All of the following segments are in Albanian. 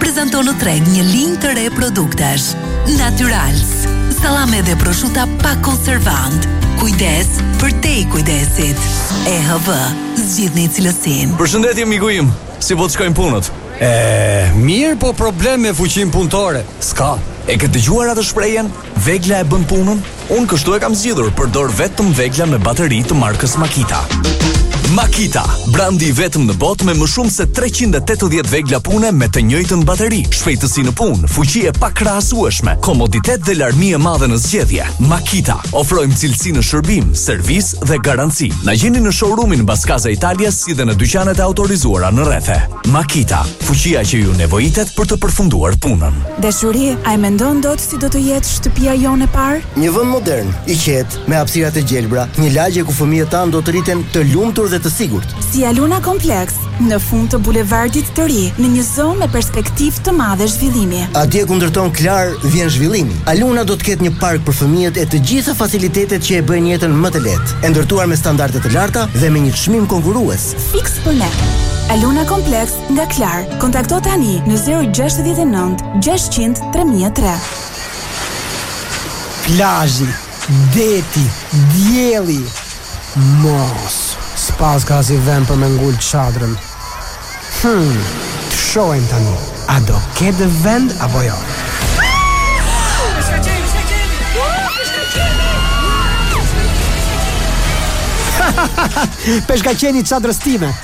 prezanton në treg një linjë të re produktesh. Naturals, sallame dhe proshuta pa konservant. Kujdes përtej kujdesit. EHW, zgjidhni cilësinë. Përshëndetje, miku im, si po të shkojnë punët? E, mirë po problem me fuqinë punëtore, s'ka. E ke dëgjuar atë shprehjen? Vegla e bën punën? Unë kështu e kam zgjidhur, përdor vetëm vegla me bateri të markës Makita. Makita, brandi i vetëm në botë me më shumë se 380 vegla pune me të njëjtën bateri, shpejtësi në punë, fuqi e pakrahasueshme, komoditet dhe larmi e madhe në zgjedhje. Makita, ofrojmë cilësi në shërbim, servis dhe garanci. Na gjeni në showroomin Bas Casa Italia si dhe në dyqanet e autorizuara në rrethe. Makita, fuqia që ju nevojitet për të përfunduar punën. Dashuri, a e mendon dot Si do të jetë shtëpia jonë e parë? Një vend modern, i qetë, me hapësira të gjelbra, një lagje ku fëmijët tanë do të rriten të lumtur dhe të sigurt. Si Aluna Complex, në fund të bulevardit të ri, në një zonë me perspektivë të madhe zhvillimi. Atje ku ndërton Klar, vjen zhvillimi. Aluna do të ketë një park për fëmijët e të gjitha facilitetet që e bëjnë jetën më të lehtë, e ndërtuar me standarde të larta dhe me një çmim konkurrues. Fiks për ne. Aluna Complex nga Klar. Kontakto tani në 069 600 Tre mijë e tre. Plazhi, deti, dielli. Mos, s'paska asi vend për me ngul çadrën. Hm, të shohim tani, a do ketë vend apo jo. Peshka qeni çadrës time.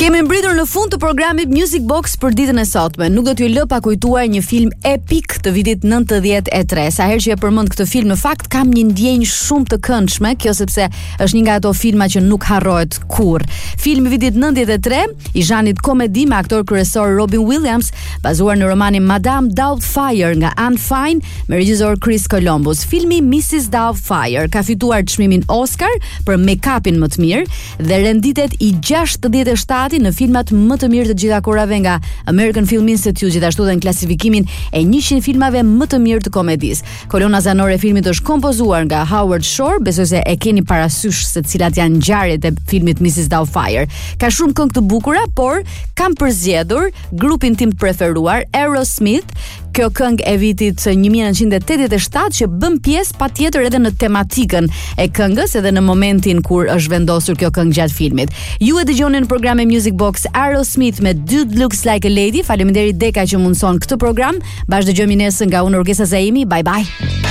Kemi mbërritur në fund të programit Music Box për ditën e sotme. Nuk do t'ju lë pa kujtuar një film epik të vitit 93. Sa herë që e përmend këtë film, në fakt kam një ndjenjë shumë të këndshme, kjo sepse është një nga ato filma që nuk harrohet kurrë. Filmi i vitit 93 i zhanrit komedi me aktor kryesor Robin Williams, bazuar në romanin Madame Doubtfire nga Anne Fine me regjisor Chris Columbus. Filmi Mrs. Doubtfire ka fituar çmimin Oscar për make-upin më të mirë, dhe renditet i 67-i në filmat më të mirë të gjitha kohërave nga American Film Institute, gjithashtu dhe në klasifikimin e 100 filmave më të mirë të komedisë. Kolona zanore e filmit është kompozuar nga Howard Shore, besoj se e keni parasysh se cilat janë ngjarjet e filmit Mrs. Doubtfire. Ka shumë këngë të bukura, por kam përzgjedhur grupin tim të preferuar, Aerosmith, kjo këngë e vitit 1987 që bën pjesë patjetër edhe në tematikën e këngës edhe në momentin kur është vendosur kjo këngë gjatë filmit. Ju e dëgjoni në programin Music Box Aerosmith me Dude Looks Like a Lady. Faleminderit Deka që mundëson këtë program. Bashkë dëgjohemi nesër nga unë Orgesa Zaimi. Bye bye.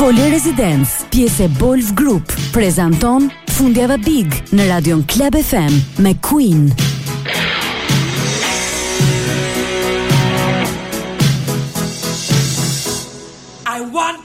Foleja Residence, pjesë e Balfin Group, prezanton Fundjava Big në Radion Club FM me Queen. I want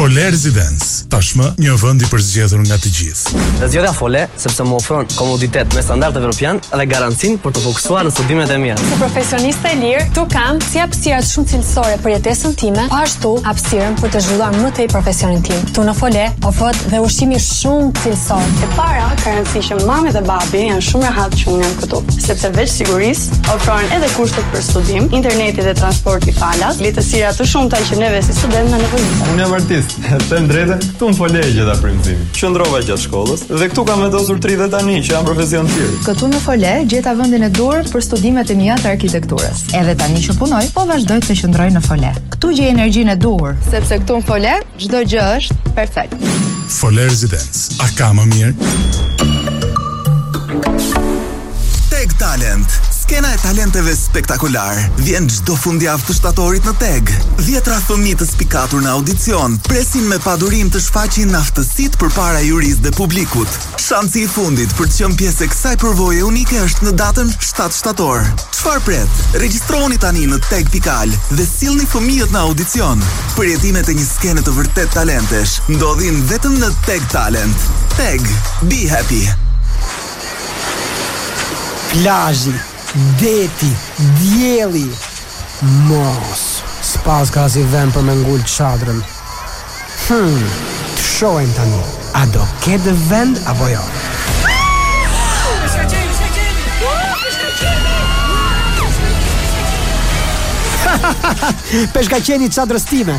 Fole Residence, tashmë një vend i përzgjedhur nga të gjithë. E zgjodha Fole, sepse më ofron komoditet me standard evropian dhe garancinë për të fokusuar në studimet e mia. Si profesioniste e lirë, këtu kam si hapësira shumë cilësore për jetesën time, po ashtu hapësirën për të zhvilluar më tej profesionin tim. Këtu në Fole ofrohet dhe ushqimi shumë cilësor. E para, ka rëndësi që mami dhe babi janë shumë rehat që unë jam këtu, sepse veç sigurisë ofrohen edhe kushtet për studim, interneti dhe transporti falas, lehtësira të shumta që neve si studentë na nevojiten. Unë jam artist, të them të drejtën, këtu në Fole e gjeta frymëzimin. Qëndrova gjatë shkollës dhe këtu kam vendosur të rri dhe tani që jam profesionist i lirë. Këtu në Fole gjeta vendin e duhur për studimet e mia të arkitekturës. Edhe tani që punoj, po vazhdoj të qëndroj në Fole. Këtu gjej energjinë e duhur, sepse këtu në Fole çdo gjë është perfekt. Fole Residence. A ka më mirë? TEG Talent, skena e talenteve spektakolare, vjen çdo fundjavë të shtatorit në TEG. Dhjetra fëmijë të spikatur në audicion presin me padurim të shfaqin aftësitë përpara jurisë dhe publikut. Shansi i fundit për të qenë pjesë e kësaj përvoje unike është në datën shtatë shtator. Çfarë pret? Regjistrohuni tani në teg.al dhe sillni fëmijët në audicion! Përjetimet e një skene të vërtetë talentesh ndodhin vetëm në TEG Talent. TEG, Be Happy! Plazhi, deti, dielli, mos, s'paska asnjë vend për me ngul çadrën. Hm, të shohin tani, a do ketë vend apo jo. Peshkaqeni i çadrës time.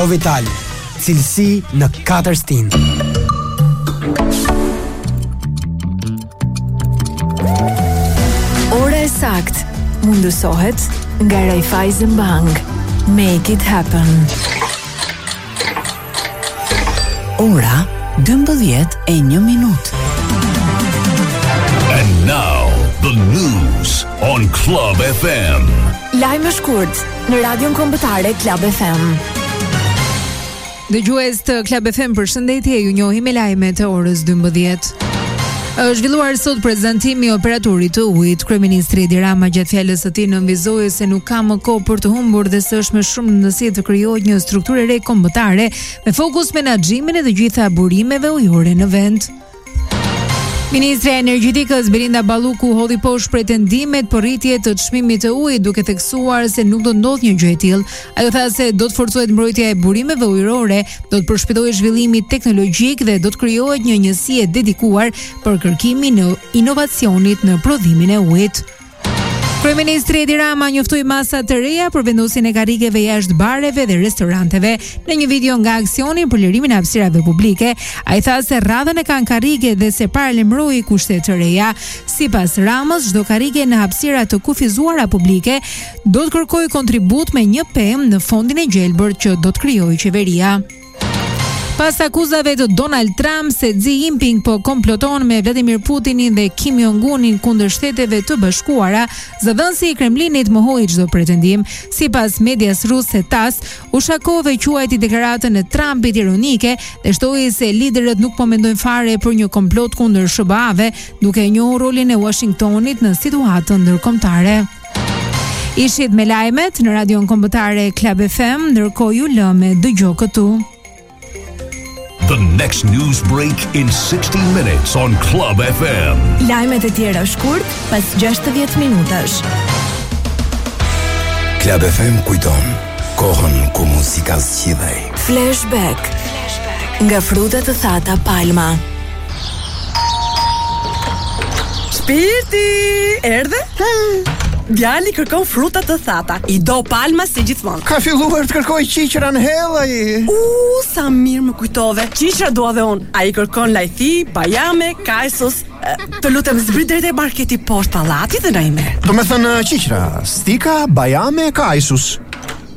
Ovital, cilësi në katër stinë. Ora e saktë mundësohet nga Raiffeisen Bank. Make it happen. Ora 12 e 1 minutë. And now the news on Club FM. Lajme shkurt. Në Radion Kombëtare Club FM. Dëgjues të Club FM, përshëndetje, ju njohim me lajmet e orës 12. Është zhvilluar sot prezantimi i operatorit të ujit. Kryeministri Edi Rama gjatë fjalës së tij nënvizoi se nuk ka më kohë për të humbur dhe se është me shumë rëndësi të krijohet një strukturë e re kombëtare me fokus menaxhimin e të gjitha burimeve ujore në vend. Ministrja e Energjitikës Belinda Balluku hodhi poshtë pretendimet për rritje të çmimit të ujit, duke theksuar se nuk do të ndodhë një gjë e tillë. Ajo tha se do të forcohet mbrojtja e burimeve ujërore, do të përshpejtohet zhvillimi teknologjik dhe do të krijohet një njësi e dedikuar për kërkimin e inovacionit në prodhimin e ujit. Kryeministri Edi Rama njoftoi masa të reja për vendosjen e karrikeve jashtë bareve dhe restoranteve. Në një video nga aksioni për lirimin e hapësirave publike, ai tha se rradhën e kanë karrike dhe se paralajmëroi kushte të reja. Sipas Ramës, çdo karrike në hapësira të kufizuara publike do të kërkojë kontribut me një pemë në fondin e gjelbër që do të krijojë qeveria. Pas akuzave të Donald Trump se Xi Jinping po komploton me Vladimir Putinin dhe Kim Jong-unin kundër Shteteve të Bashkuara, zëdhënësi i Kremlinit mohoi çdo pretendim. Sipas medias ruse TASS, Ushakov e quajti deklaratën e Trumpit ironike dhe shtoi se liderët nuk po mendojnë fare për një komplot kundër SHBA-ve, duke e njohur rolin e Uashingtonit në situatën ndërkombëtare. Ishit me lajmet në radion kombëtare Club FM, ndërkohë ju lëmë me Dëgjo këtu. The next news break in 60 minutes on Club FM. Lajmet e tjera shkurt pas 60 minutash. Club FM kujton kohën ku muzika zgjidhej. Flashback. Flashback. Nga fruta të thata Palma. Shpirti! Erdhe? Djali kërkon fruta të thata. I do palma si gjithmonë. Ka filluar të kërkojë qiqra në hell ai. U, sa mirë më kujtove. Qiqra dua dhe unë. Ai kërkon lajthi, bajame, kashus. Të lutem zbrit deri te marketi poshtë pallatit dhe na i merr. Domethënë qiqra, stika, bajame, kashus.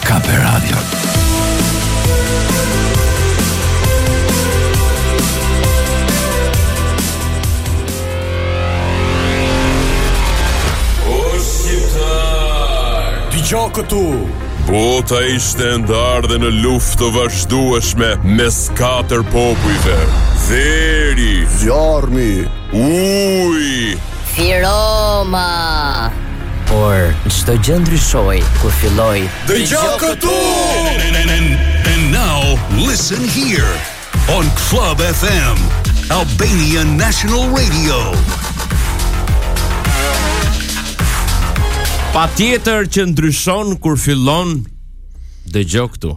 Kape Radio. O shqiptar, dëgjo këtu. Bota ishte e ndarë dhe në luftë të vazhdueshme mes katër popujve. Veri, zjarmi, uji, si Roma. Por çdo gjë ndryshoi kur filloi. Dëgjo këtu. And now listen here on Club FM, Albanian National Radio. Patjetër që ndryshon kur fillon Dëgjo këtu.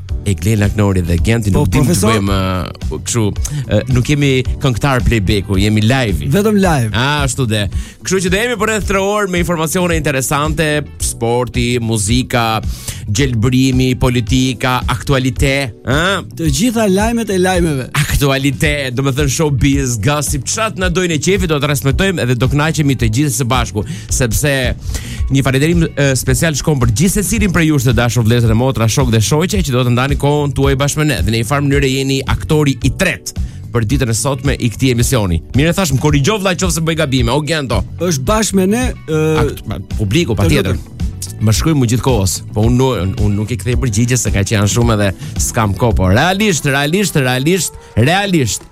e Glen Agnori dhe Genti po, nuk dim të bëjmë uh, kështu uh, nuk jemi këngëtarë playbacku, jemi live. Vetëm live. Ah, ashtu dhe. Kështu që do jemi për rreth 3 orë me informacione interesante, sporti, muzika, gjelbrimi, politika, aktualitet, ë? Ah? Të gjitha lajmet e lajmeve. Ah, aktualitet, do me thënë showbiz, gossip, çfarë na do neve qejfi, do të respektojmë edhe do kënaqemi të gjithë së bashku, sepse Një falënderim special shkon për gjithë secilin prej jush të dashur vëllezër e motra, shokë dhe shoqe që do të ndani kohën tuaj bashkë me ne. Dhe në një farë mënyre jeni aktori i tretë për ditën e sotme i këtij emisioni. Mirë thashë, më korrigjo vëlla nëse bëj gabime. O Gento. Është bashkë me ne uh, publiku patjetër. Më shkruajnë gjithë kohës, po unë un, un nuk i kthej përgjigje se kaq janë shumë edhe s'kam kohë po. Realisht, realisht, realisht, realisht.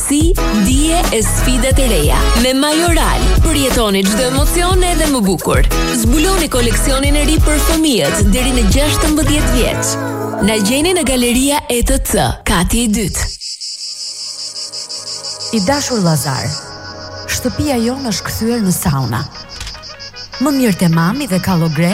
Aftësi, dije e sfida të reja. Me Mayoral, përjetoni çdo emocion edhe më bukur. Zbuloni koleksionin e ri për fëmijët deri në 16 vjeç. Na gjeni në Galeria ETC, kati i dytë. I dashur Llazar, shtëpia jonë është kthyer në sauna. Më mirë te mami dhe kallogre,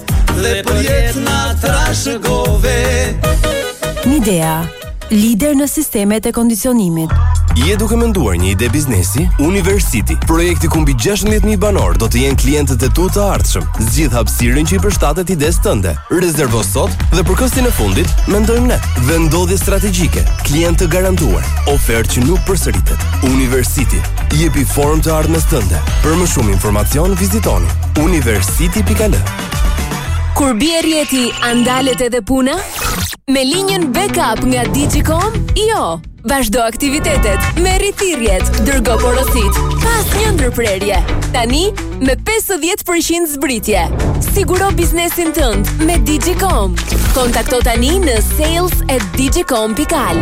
Dhe për jetë na trashëgove Midea, lider në sistemet e kondicionimit. Je duke menduar një ide biznesi? Univers City, projekti ku mbi 16000 banorë do të jenë klientët e tu të ardhshëm. Zgjidh hapësirën që i përshtatet idesë tënde. Rezervo sot dhe për këstin e fundit mendojmë ne. Vendodhje strategjike, klientë të garantuar, ofertë që nuk përsëritet. Univers City, jepi formë të ardhmes tënde. Për më shumë informacion vizitoni Universcity.al Kur bie rrjeti, a ndalet edhe puna? Me linjën backup nga Digicom? Jo! Vazhdo aktivitetet me rritirjet, dërgo porositë pa asnjë ndërprerje. Tani, me 50% zbritje. Siguro biznesin tënd me Digicom. Kontakto tani në sales at digicom.al.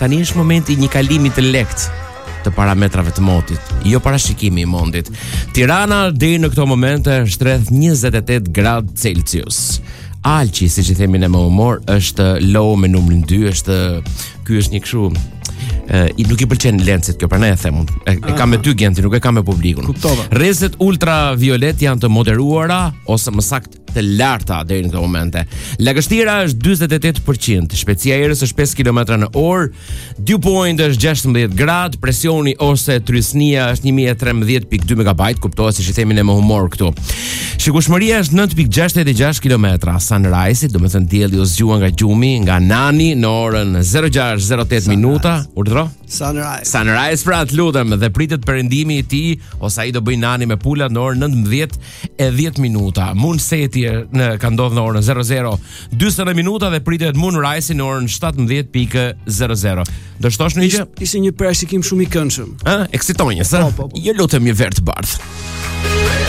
Tani është momenti i një kalimi të lehtë të parametrave të motit, jo parashikimi i motit. Tirana deri në këto momente është rreth 28 gradë Celsius. Alqi, siç i themi ne me humor, është low me numrin 2, është ky është një kështu i nuk i pëlqen Lencit kjo, prandaj e them unë. E, e kam me ty Genti, nuk e kam me publikun. Kuptova. Rrezet ultraviolet janë të moderuara ose më saktë të larta deri në këto momente. Lagështira është 48%, shpejtësia e erës është 5 kilometra në orë, dew point është 16 gradë, presioni ose trysnia është 1013.2 MB, kuptohet siç i themi ne me humor këtu. Shikueshmëria është 9.66 kilometra, sunrise, domethënë dielli u zgjua nga gjumi, nga nani në orën 06:08 minuta, urdhro? Sunrise. Sunrise pra, të lutem, dhe pritet perëndimi i tij ose ai do bëjë nani me pulat në orën 19 e 10 minuta. Moonset-i ka ndodhur në orën 00 49 minuta dhe pritet Moonrise në orën 17.00. Do shtosh një gjë? Ishte një parashikim shumë i këndshëm. Ë, eksitonjës, ë? Po, po, po. Ju lutem një verë të bardhë.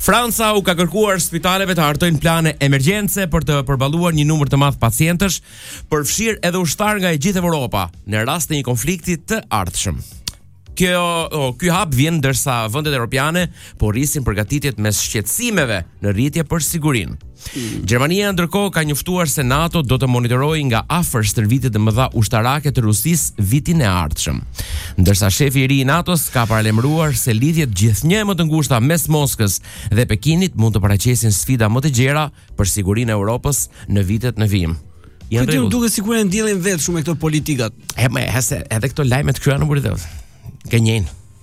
Franca u ka kërkuar spitaleve të hartojnë plane emergjence për të përballuar një numër të madh pacientësh, përfshirë edhe ushtarë nga e gjithë Evropa, në rast të një konflikti të ardhshëm. Kjo o, ky hap vjen ndërsa vendet europiane po rrisin përgatitjet mes shqetësimeve në rritje për sigurinë. Gjermania ndërkohë ka njoftuar se NATO do të monitorojë nga afër stërvitjet e mëdha ushtarake të Rusisë vitin e ardhshëm. Ndërsa shefi i ri i NATO-s ka paralajmëruar se lidhjet gjithnjë e më të ngushta mes Moskës dhe Pekinit mund të paraqesin sfida më të gjera për sigurinë e Europës në vitet në vijim. Të duket sikur e ndjellin vetë shumë këto politikat. E më edhe këto lajme të kryera në burrë. Gënjein.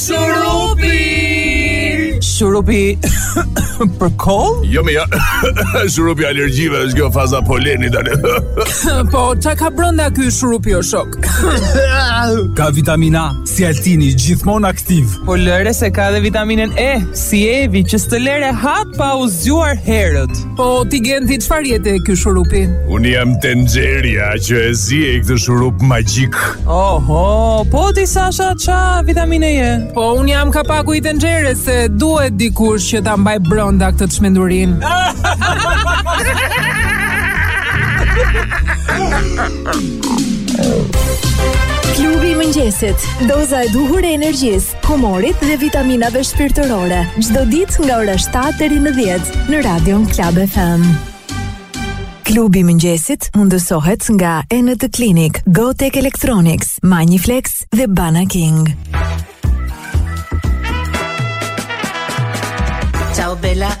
Shurupi! Shurupi për kollë? Jo më, ja. Shurupi i alergjive është kjo faza poleni tani. po, ça ka brenda ky shurupi o shok? ka vitaminë A si Altini gjithmonë aktiv. Po lëre se ka dhe vitaminën E, si Evi që s'të lë rehat pa u zgjuar herët. Po ti Genti çfarë je te ky shurupi? Unë jam tenxherja që e ziej këtë shurup magjik. Oho, po ti Sasha ça vitamine je? Po unë jam kapaku i tenxheres se duhet dikush që ta mbajë brenda këtë çmendurinë. Klubi i mëngjesit, doza e duhur e energjisë. humorit dhe vitaminave shpirtërore. Çdo ditë nga ora 7 deri në 10 në Radion Club FM. Klubi i mëngjesit mundësohet nga ENT Clinic, GoTech Electronics, Magniflex dhe Bana King. Ciao Bella.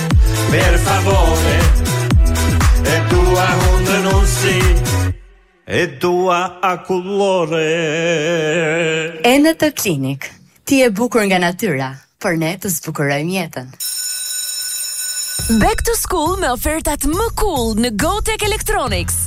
Per favore E dua hundën si, e dua akullore ENT Clinic Ti e bukur nga natyra Por ne të zbukurojmë jetën Back to school me ofertat më cool në GoTech Electronics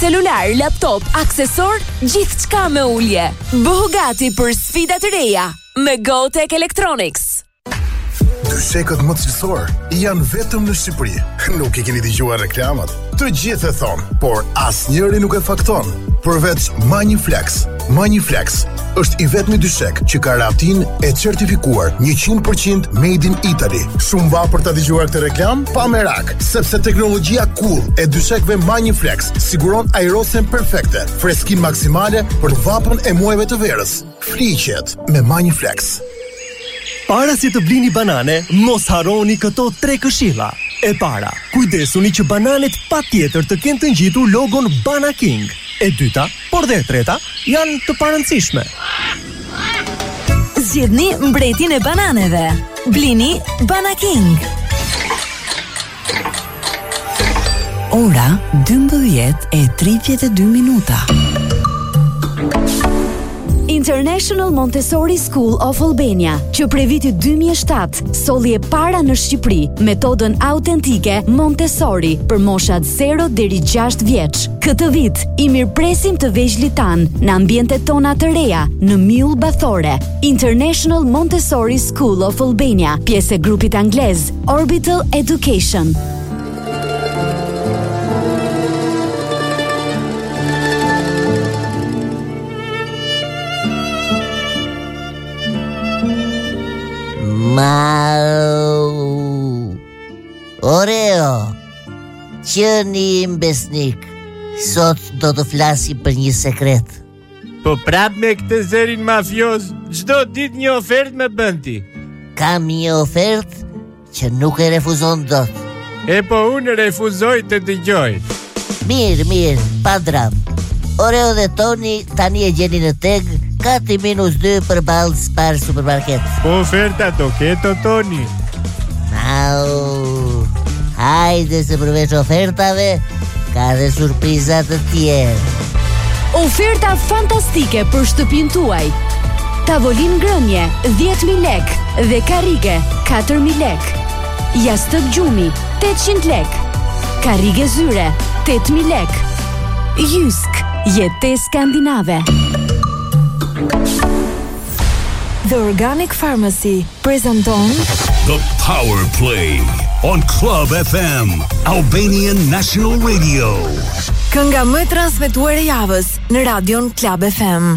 Celular, laptop, aksesorë, gjithçka me ulje. Bëhu gati për sfida të reja me GoTech Electronics. Dyshekët më cilësorë janë vetëm në Shqipëri. Nuk i keni dëgjuar reklamat. Të gjithë e thonë, por asnjëri nuk e fakton, përveç Magniflex. Magniflex është i vetmi dyshek që ka rating e certifikuar 100% made in Italy. Shumë vapë për ta dëgjuar këtë reklamë? Pa merak, sepse teknologjia cool e dyshekëve Magniflex siguron ajrosjen perfekte, freskinë maksimale për vapën e muajve të verës. Fli qetë me Magniflex. Para se të blini banane, mos harroni këto tre këshilla. E para, kujdesuni që bananet patjetër të kenë të ngjitur logon Bana King. E dyta, Por dhe e treta janë të parëndësishme. Zgjidhni mbretin e bananeve. Blini Bana King. Ora 12:32 minuta. International Montessori School of Albania, që prej vitit 2007 solli e para në Shqipëri metodën autentike Montessori për moshat 0 deri 6 vjeç. Këtë vit, i mirëpresim të vegjlit tanë në ambientet tona të reja në Mjull Bathore, International Montessori School of Albania, pjesë e grupit anglez Orbital Education. Mau. Oreo. Qeni im besnik, sot do të flasim për një sekret. Po prapë me këtë zërin mafioz, çdo ditë një ofertë më bën ti. Kam një ofertë që nuk e refuzon dot. E po unë refuzoj të dëgjoj. Mirë, mirë, pa dramë. Oreo dhe Toni tani e gjeni në TEG, kati minus 2 përballë Spar supermarket. Po oferta do ketë, o Toni. Mau. Hajde se përveç ofertave ka dhe surpriza të tjera. Oferta fantastike për shtëpinë tuaj. Tavolinë ngrënie 10000 lek dhe karrige 4000 lek. Jastëk gjumi 800 lek. Karrige zyre 8000 lek. Jysk, jetë skandinave. The Organic Pharmacy prezanton The Power Play on Club FM Albanian National Radio. Kënga më e transmetuar e javës në radion Club FM.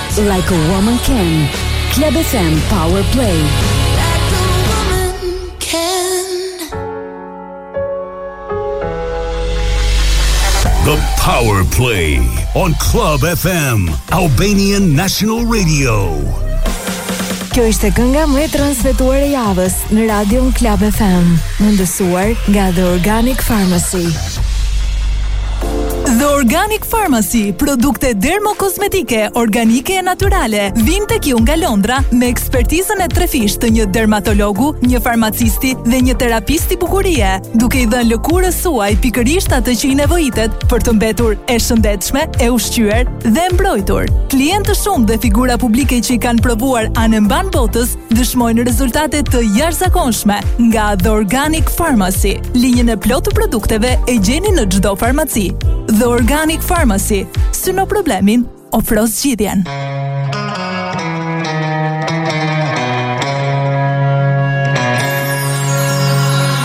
Like a woman can Club FM Power Play The Power Play on Club FM, Albanian National Radio. Kjo ishte kënga më e transmetuar e javës. Në Radio Club FM, mundësuar nga The Organic Pharmacy. The Organic Pharmacy, produkte dermokozmetike, organike e naturale, vijnë tek ju nga Londra me ekspertizën e trefishtë të një dermatologu, një farmacisti dhe një terapisti bukurie, duke i dhënë lëkurës suaj pikërisht atë që i nevojitet për të mbetur e shëndetshme, e ushqyer dhe e mbrojtur. Klientë të shumtë dhe figura publike që i kanë provuar anembanë botës, dëshmojnë rezultate të jashtëzakonshme nga The Organic Pharmacy. Linjën e plotë të produkteve e gjeni në çdo farmaci. The Organic Pharmacy, syno problemin, ofro zgjidhjen.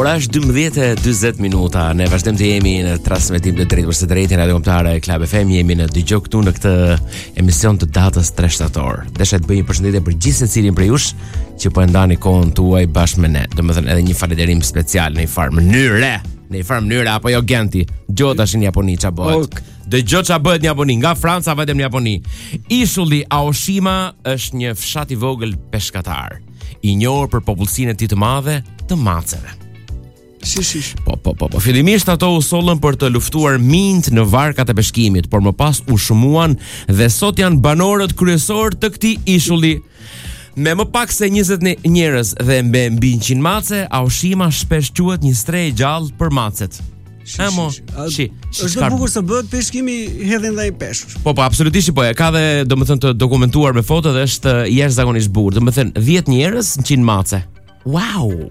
Ora është 12 e 40 minuta. Ne vazhdojmë të jemi në transmetim të drejtpërdrejtë në Radion Kombëtare Club FM. Jemi në Dëgjo Këtu në këtë emision të datës 3 shtator. Desha të bëj një përshëndetje për gjithë secilin prej jush që po e ndani kohën tuaj bashkë me ne. Domethënë edhe një falënderim special në një farë mënyre. Në një farë mënyre apo jo Genti. Dëgjo tash në Japoni ça bëhet. Ok. Dëgjo ça bëhet në Japoni, nga Franca vemi në Japoni. Ishulli Aoshima është një fshat i vogël peshkatar. i njohur për popullsinë e tij të madhe të maceve. Shih, shih. Po, po, po, po. Fillimisht ato u sollën për të luftuar minjtë në varkat e peshkimit, por më pas u shumuan dhe sot janë banorët kryesorë të këtij ishulli. Me më pak se 20 ne- njerëz dhe me mbi 100 mace, Aoshima shpesh quhet një strehë e gjallë për macet. Ha mo, shi. Është më bukur se bëhet peshkimi hedhin ndonjë peshk. Po po, absolutisht po. E ka dhe domethënë të dokumentuar me foto dhe është eh, jashtëzakonisht bukur. Domethënë 10 njerëz, 100 mace. Wow.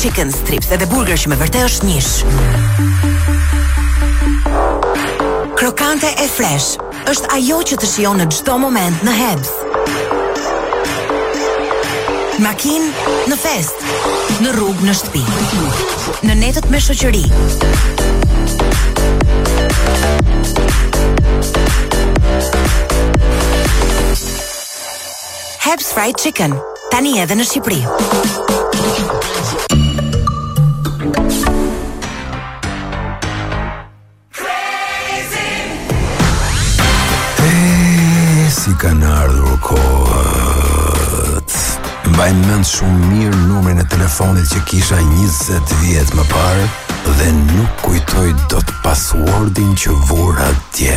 Chicken strips edhe burger që me vërte është njësh. Krokante e fresh është ajo që të shijon në çdo moment në Hebs. Makinë, në festë, në rrugë në shtëpi. Në netët me shoqëri. Hebs Fried Chicken, tani edhe në Shqipëri. si kanë ardhur kohët. Mbaj mend shumë mirë numrin e telefonit që kisha 20 vjet më parë dhe nuk kujtoj dot passwordin që vura dje.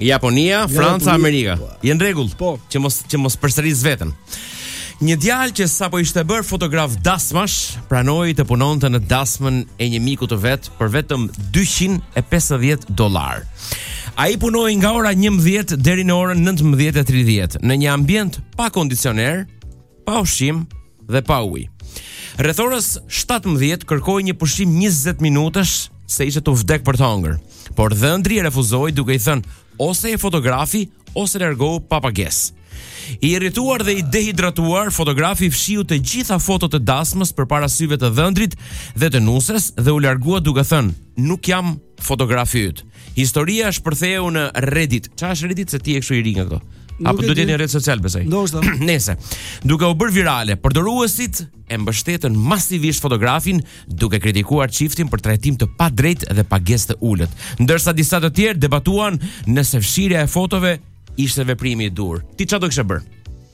Japonia, Franca, Amerika. Po. Je në rregull? Po, që mos që mos përsërisë veten. Një djalë që sapo ishte bërë fotograf dasmash, pranoi të punonte në dasmën e një miku të vet për vetëm 250 dollar. Ai punoi nga ora 11 deri në orën 19:30 në një ambient pa kondicioner, pa ushqim dhe pa ujë. Rreth orës 17 kërkoi një pushim 20 minutësh se ishte tu vdek për të ngrënë, por dhëndri e refuzoi duke i thënë ose e fotografi ose largohu pa pagesë. I irrituar dhe i dehidratuar, fotografi fshiu të gjitha fotot e dasmës përpara syve të dhëndrit dhe të nuses dhe u largua duke thënë nuk jam fotografi yt. Historia shpërtheu në Reddit. Çfarë është Reddit se ti je kështu i ri nga këto? Apo duhet të jetë një rrjet social besoj. Ndoshta. Nëse duke u bërë virale, përdoruesit e mbështetën masivisht fotografin duke kritikuar çiftin për trajtim të padrejtë dhe pagesë të ulët, ndërsa disa të tjerë debatuan nëse fshirja e fotove ishte veprimi i duhur. Ti çfarë do kishe bërë?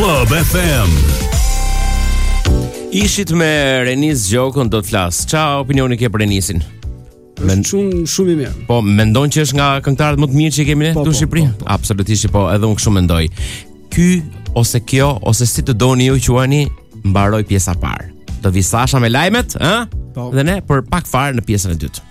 Club FM. Ishit me Renis Gjokën do të flas. Çfarë opinioni ke për Renisin? Men shumë shumë i mirë. Po mendon që është nga këngëtarët më të mirë që kemi ne po, në po, Shqipëri? Po, po, po. Absolutisht po, edhe unë kështu mendoj. Ky ose kjo ose si të doni ju quajeni, mbaroi pjesa parë. Do vi Sasha me lajmet, ë? Dhe ne për pak fare në pjesën e dytë.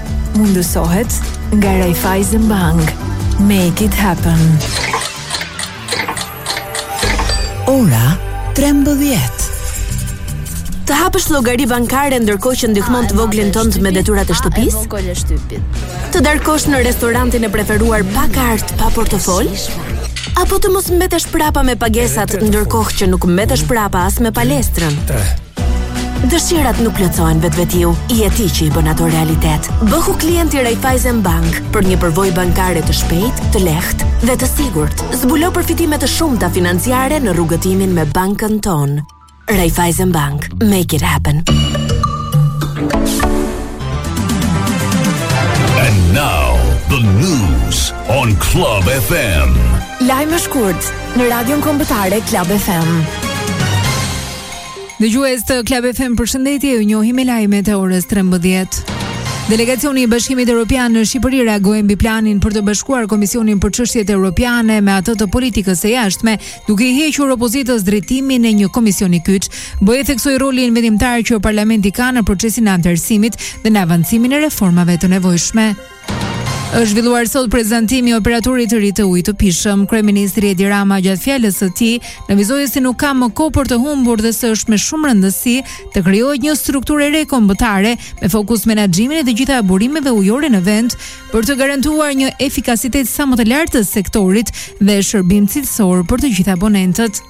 Mundësohet nga Raiffeisen Bank. Make it happen. Ora 13. Të hapësh llogari bankare ndërkohë që ndihmon të voglin tënd me detyrat e shtëpisë? Të darkosh në restorantin e preferuar pa kartë, pa portofol? Apo të mos mbetesh prapa me pagesat ndërkohë që nuk mbetesh prapa as me palestrën? Dëshirat nuk plotësohen vetvetiu, je ti që i bën ato realitet. Bëhu klient i Raiffeisen Bank për një përvojë bankare të shpejtë, të lehtë dhe të sigurt. Zbulo përfitime të shumta financiare në rrugëtimin me bankën tonë. Raiffeisen Bank, make it happen. And now the news on Club FM. Lajme shkurt në Radion Kombëtare Club FM. Dëgjues të Club FM, përshëndetje, ju njohim me lajmet e orës 13. Delegacioni i Bashkimit Evropian në Shqipëri reagoi mbi planin për të bashkuar Komisionin për Çështjet Evropiane me atë të politikës së jashtme, duke i hequr opozitës drejtimin e një komisioni kyç. BE theksoi rolin vendimtar që Parlamenti ka në procesin e anëtarësimit dhe në avancimin e reformave të nevojshme. Është zhvilluar sot prezantimi i operatorit të ri të ujit të pijshëm. Kryeministri Edi Rama gjatë fjalës së tij nënvizoi se nuk ka më kohë për të humbur dhe se është me shumë rëndësi të krijohet një strukturë e re kombëtare me fokus menaxhimin e të gjitha burimeve ujore në vend për të garantuar një efikasitet sa më të lartë të sektorit dhe shërbim cilësor për të gjithë abonentët.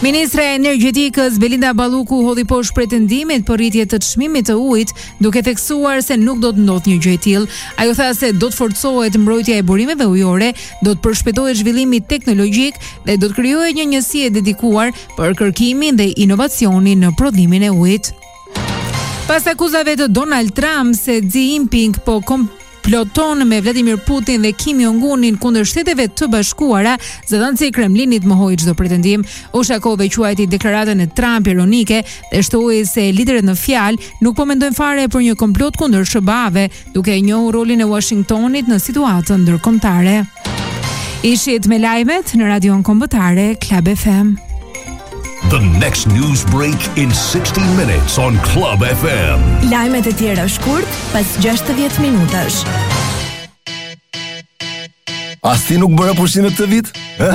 Ministrja e Energjetikës Belinda Balluku hodhi poshtë pretendimet për rritje të çmimit të ujit, duke theksuar se nuk do të ndodhë një gjë e tillë. Ajo tha se do të forcohet mbrojtja e burimeve ujore, do të përshpejtohet zhvillimi teknologjik dhe do të krijohet një njësi e dedikuar për kërkimin dhe inovacionin në prodhimin e ujit. Pas akuzave të Donald Trump se Xi Jinping po kom ploton me Vladimir Putin dhe Kim Jong-unin kundër Shteteve të Bashkuara, zëdhënësi i Kremlinit mohoi çdo pretendim. Ushakov e quajti deklaratën e Trump ironike dhe shtoi se liderët në fjalë nuk po mendojnë fare për një komplot kundër SHBA-ve, duke e njohur rolin e Washingtonit në situatën ndërkombëtare. Ishit me lajmet në radion kombëtare Club FM. The next news break in 60 minutes on Club FM. Lajmet e tjera shkurt pas 60 minutash. As ti nuk bëre pushime këtë vit? Hë?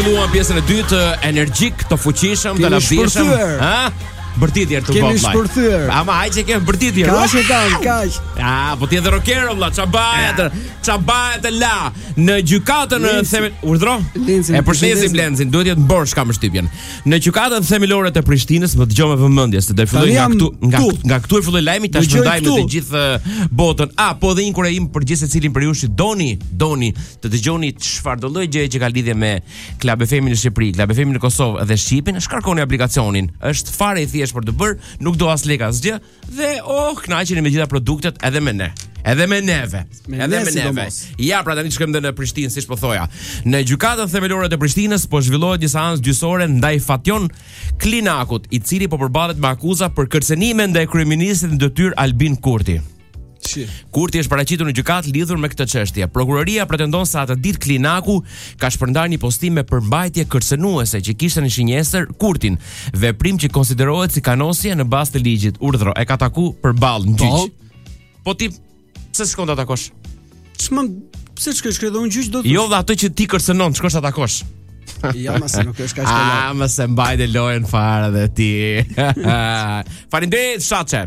filluam pjesën e dytë energjik të fuqishëm të lavdishëm. Ha? Bërtitje të vogla. Kemi shpërthyer. Ama ai që ke bërtitje. Ka që ka, ka. Ja, po ti edhe rocker vlla, ça bëj atë? Ça bëj atë la në gjykatën në theme urdhro? E përshëndesim Blenzin, duhet të jetë mborsh kam përshtypjen. Në gjykatën themelore të Prishtinës, më dëgjoj me vëmendje se do të filloj nga këtu, nga këtu, nga këtu e filloj lajmin tash më ndajmë të gjithë uh, botën. A po dhe një inkurajim për gjithë secilin prej jush që doni, doni të dëgjoni çfarëdo lloj gjëje që ka lidhje me Club FM-in në Shqipëri, Club FM-in në Kosovë dhe Shqipin, shkarkoni aplikacionin. Është fare i thjeshtë për t'u bërë, nuk do as lek asgjë. Dhe oh, kënaqeni me gjitha produktet edhe me ne. Edhe me neve. Me edhe me neve. Ja, pra tani shkojmë në Prishtinë, siç po thoja. Në gjykatën themelore të Prishtinës po zhvillohet një seancë gjyqësore ndaj Fatjon Klinakut, i cili po përballet me akuza për kërcënime ndaj kryeministrit në detyrë Albin Kurti. Si? Kurti është paraqitur në gjykatë lidhur me këtë çështje. Prokuroria pretendon se atë ditë Klinaku ka shpërndarë një postim me përmbajtje kërcënuese që kishte në shënjestër Kurtin, veprim që konsiderohet si kanosje në bazë të ligjit. Urdhro e ka taku përballë në gjyq. Po, Po ti pse s'shkon ta takosh? ç'më pse çka shkruaj dhe unë gjyq do të Jo dhe atë që ti kërcënon, shkosh ta takosh. Ja, ma se nuk është kaq të lartë. Ah, ma s'e mbajte lojën fare dhe ti. Faleminderit Shaçe.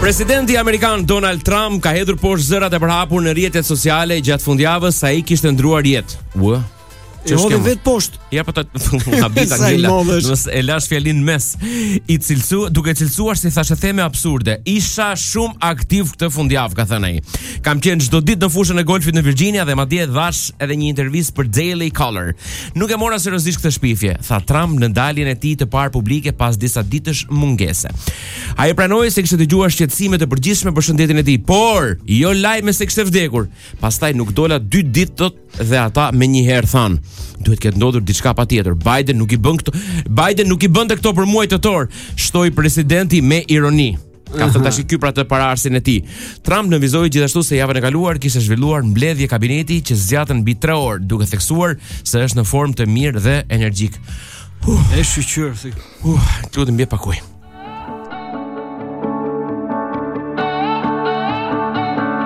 Presidenti amerikan Donald Trump ka hedhur poshtë zërat e përhapur në rrjetet sociale gjatë fundjavës se ai kishte ndërruar jetë. Ua. Që hodhi vetë poshtë. Ja po ta habita Angela. Mos e lash fjalinë në mes. I cilësu duke cilësuar si thashetheme absurde. Isha shumë aktiv këtë fundjavë, ka thënë ai. Kam qenë çdo ditë në fushën e golfit në Virginia dhe madje dhashë edhe një intervistë për Daily Caller. Nuk e mora seriozisht këtë shpifje, tha Trump në daljen e tij të parë publike pas disa ditësh mungese. Ai pranoi se kishte dëgjuar shqetësime të përgjithshme për shëndetin e tij, por jo lajme se kishte vdekur. Pastaj nuk dola dy ditë dhe ata menjëherë thanë, duhet të ketë ndodhur diçka patjetër. Biden nuk i bën këto, Biden nuk i bënte këto për muaj të tërë, shtoi presidenti me ironi. Ka thënë tash ky për atë paraardhësin e tij. Trump nënvizoi gjithashtu se javën e kaluar kishte zhvilluar mbledhje kabineti që zgjatën mbi 3 orë, duke theksuar se është në formë të mirë dhe energjik. Uh, e shyqyr, si. Uh, lutem bie pakuj.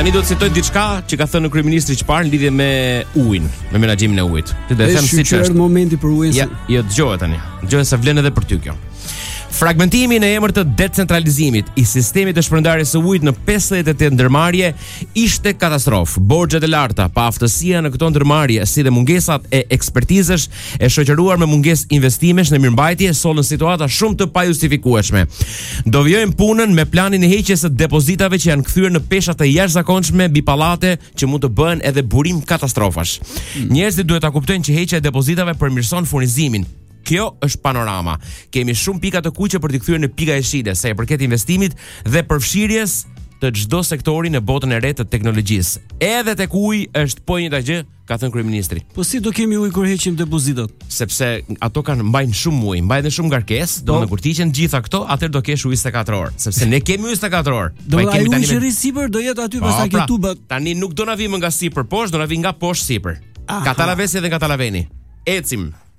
Tani do të citoj diçka që ka thënë kryeministri çfarë në lidhje me ujin, me menaxhimin e ujit. Ti do të them siç është momenti për ujin. Ja, jo dëgjoje tani. Dëgjoje se vlen edhe për ty kjo. Fragmentimi në emër të decentralizimit i sistemit të shpërndarjes së ujit në 58 ndërmarrje Ishte katastrofë. Borxhet e larta, paaftësia në këto ndërmarrje, si dhe mungesat e ekspertizës, e shoqëruar me mungesë investimesh në mirëmbajtje, sollën situata shumë të pajustifikueshme. Do vijojmë punën me planin e heqjes së depozitave që janë kthyer në pesha të jashtëzakonshme mbi pallate që mund të bëhen edhe burim katastrofash. Njerëzit duhet ta kuptojnë që heqja e depozitave përmirëson furnizimin, Kjo është panorama. Kemi shumë pika të kuqe për t'i kthyer në pika jeshile, sa i përket investimit dhe përfshirjes të çdo sektori në botën e re të teknologjisë. Edhe tek uji është po e njëjta gjë, ka thënë kryeministri. Po si do kemi ujë kur heqim depozitat? Sepse ato kanë mbajnë shumë ujë, mbajnë dhe shumë ngarkesë, do të po. kur t'hiqen gjitha këto, atëherë do kesh ujë 24 orë, sepse ne kemi ujë 24 orë. Do të kemi tani ujë sipër, do jetë aty po, pastaj këtu pra, tubat. Tani nuk do na vijë më nga sipër poshtë, do na vijë nga poshtë sipër. Katalavesi dhe katalaveni. Ecim.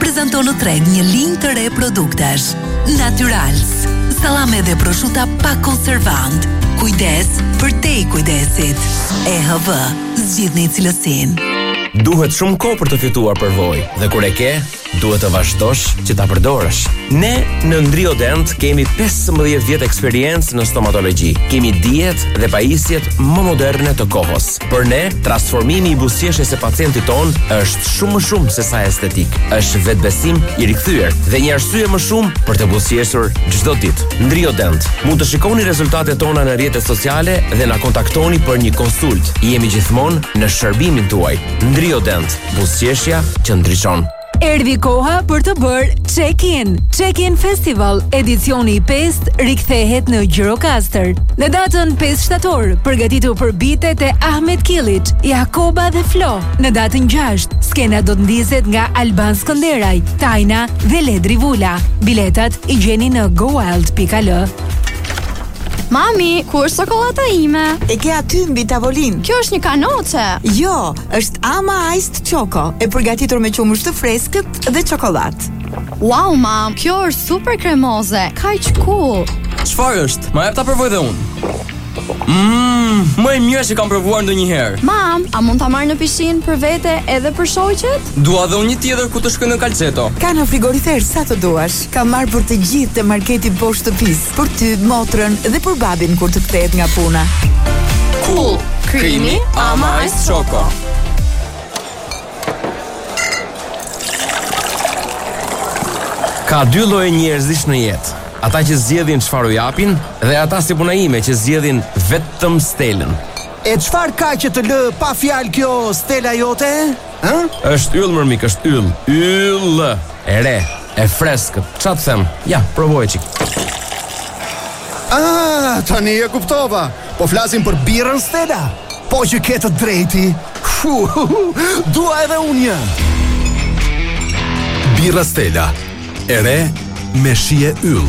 prezanton në treg një linjë të re produktesh. Naturals, sallame dhe proshuta pa konservantë. Kujdes përtej kujdesit. EHW, zgjidhni cilësinë. Duhet shumë kohë për të fituar përvojë dhe kur e ke, duhet të vazhdosh që ta përdorësh. Ne në Ndriodent kemi 15 vjet eksperiencë në stomatologji. Kemi dijet dhe pajisjet më moderne të kohës. Për ne, transformimi i buzëqeshjes së pacientit tonë është shumë më shumë se sa estetikë. Është vetëbesim i rikthyer dhe një arsye më shumë për të buzëqeshur çdo ditë. Ndrio Dent. Mund të shikoni rezultatet tona në rrjetet sociale dhe na kontaktoni për një konsultë. Jemi gjithmonë në shërbimin tuaj. Ndrio Dent, buzëqeshja që ndriçon. Erdhi koha për të bërë check-in. Check-in Festival, edicioni i 5 rikthehet në Gjirokastër. Në datën 5 shtator, përgatitu për bitet e Ahmet Kilic, Jakoba dhe Flo. Në datën 6, skena do të ndizet nga Alban Skënderaj, Tajna dhe Ledri Vula. Biletat i gjeni në gowild.al. Mami, ku është çokollata ime? E ke aty mbi tavolinë. Kjo është një kanoçe. Jo, është ama ice Choco, e përgatitur me qumësht të freskët dhe çokollatë. Wow, mam, kjo është super kremoze, kaq cool. Çfarë është? Ma jep ta provoj dhe unë. Mmm, më e mira që kam provuar ndonjëherë. Mam, a mund ta marr në pishinë për vete edhe për shoqet? Dua dhe unë një tjetër kur të shkoj në kalçeto. Ka në frigorifer sa të duash. Kam marrë për të gjithë te marketi poshtë shtëpisë. Për ty, motrën dhe për babin kur të kthehet nga puna. Cool, creamy, ama ice choco. Ka dy lloje njerëzish në jetë. Ata që zgjedhin çfarë u japin dhe ata si puna ime që zgjedhin vetëm Stellën. E çfarë ka që të lë pa fjalë kjo Stella jote? Hë? Është yll mor mik, është yll. Yll. E re, e freskët. Ça të them? Ja, provoje çik. Ah, tani e kuptova. Po flasim për birrën Stella. Po që ke të drejtë. Fu, hu, hu, dua edhe unë një. Birra Stella. E re me shije yll.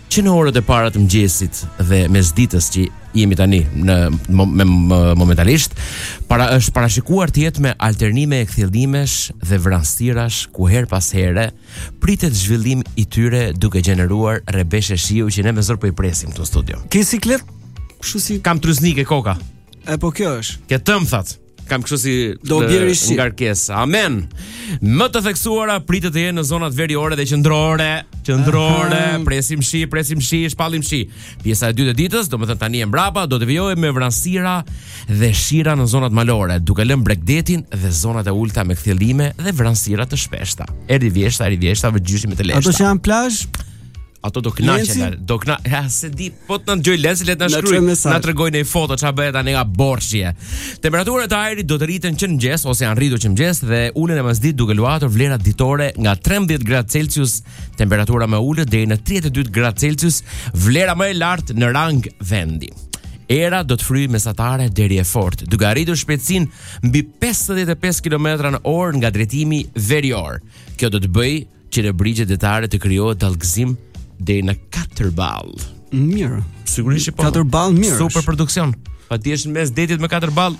që në orët e para të mëngjesit dhe mesditës që jemi tani në me, momentalisht para është parashikuar të jetë me alternime kthjellimesh dhe vranësirash ku herë pas here pritet zhvillim i tyre duke gjeneruar rrebeshe shiu që ne me zor po i presim këtu në studio. Ke siklet? Kështu si kam trysni ke koka. E po kjo është. Këtë m'thatë. kam kështu si do bjeri shi, ngarkesë. Amen. Më të theksuara pritet të jenë në zonat veriore dhe qendrore, qendrore, presim shi, presim shi, shpallim shi. Pjesa e dytë e ditës, domethënë tani e mbrapa, do të vijojë me vranësira dhe shira në zonat malore, duke lënë bregdetin dhe zonat e ulta me kthjellime dhe vranësira të shpeshta. Erdhi vjeshta, erdhi vjeshta, vë gjyshi me të lehtë. Ato që janë plazh, Ato do kënaqen, Lenci? do këna, ja s'e di, po të na dëgjojë Lenci le të na Na shkruajë, çojë mesazh. na tregojë një foto çfarë bëhet tani nga Borshi. Temperaturat e ajrit do të rriten që në mëngjes ose janë rritur që në mëngjes dhe ulen në mesditë duke luhatur vlerat ditore nga 13 gradë Celsius, temperatura më e ulët deri në 32 gradë Celsius, vlera më e lartë në rang vendi. Era do të fryjë mesatare deri e fortë, duke arritur shpejtësinë mbi 55 km në orë nga drejtimi verior. Kjo do të bëjë që në brigjet detare të krijohet dallgëzim deri në katër ballë. Mirë. Sigurisht po. Katër ballë mirë. Super produksion. Pa të jesh në mes detit me katër ballë.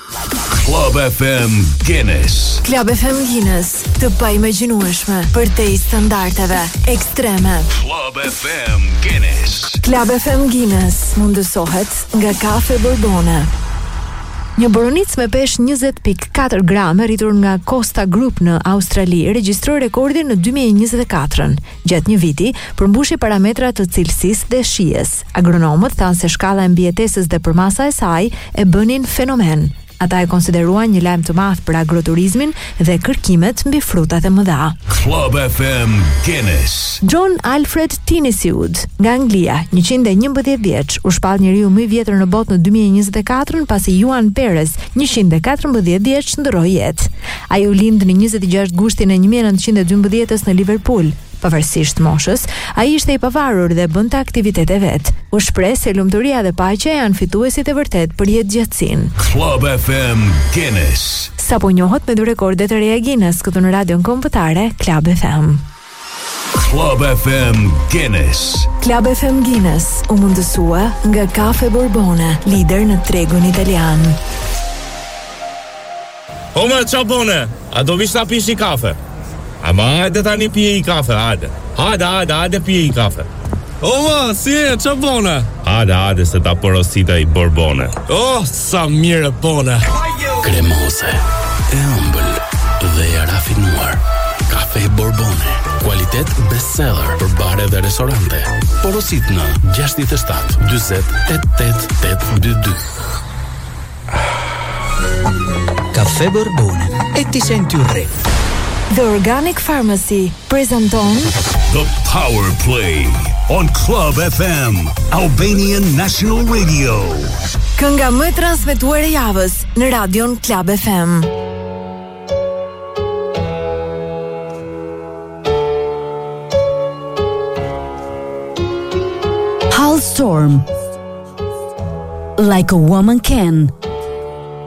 Club FM Guinness. Club FM Guinness, të paimagjinueshme përtej standarteve ekstreme. Club FM Guinness. Club FM Guinness mundësohet nga kafe Borbone. Një boronicë me peshë 20.4 gram e rritur nga Costa Group në Australi regjistroi rekordin në 2024-ën. Gjatë një viti, përmbushi parametra të cilësisë dhe shijes. Agronomët thanë se shkalla e mbijetesës dhe përmasa e saj e bënin fenomen. Ata e konsideruan një lajm të madh për agroturizmin dhe kërkimet mbi frutat e mëdha. Club FM Guinness. John Alfred Tinniswood, nga Anglia, 111 vjeç, u shpall njeriu më i vjetër në botë në 2024-ën pasi Juan Perez, 114 vjeç, ndërroi jetë. Ai u lind në njëzet e gjashtë gushtin e një mijë e nëntëqind e dymbëdhjetës në Liverpool. Pavarësisht moshës, ai ishte i pavarur dhe bënte aktivitete vetë. U shpreh se lumturia dhe paqja janë fituesit e vërtetë për jetëgjatësinë. Club FM Guinness. Sapo u njohët me dy rekorde të reja Guinness këtu në Radion Kombëtare, Club FM. Club FM Guinness. Club FM Guinness u mundësua nga Kafe Borbone, lider në tregun italian. O ma ça bone, a do vish ta pish i kafe? A ma hajde tani pije i kafe, hajde. Hajde, hajde, hajde pije i kafe. O ma, si je, ça bone? Hajde, hajde se ta porosita i borbone. O, oh, Sa mirë bone. Kremoze, e ëmbël dhe e rafinuar. Kafe Borbone, kualitet bestseller për bare dhe restorante. Porosit në 67 20 88822. Kafe Borbone, e ti senti un re. The Organic Pharmacy prezanton The Power Play on Club FM Albanian National Radio. Kënga më e transmetuar e javës në Radion Club FM. Hal Storm Like a woman can.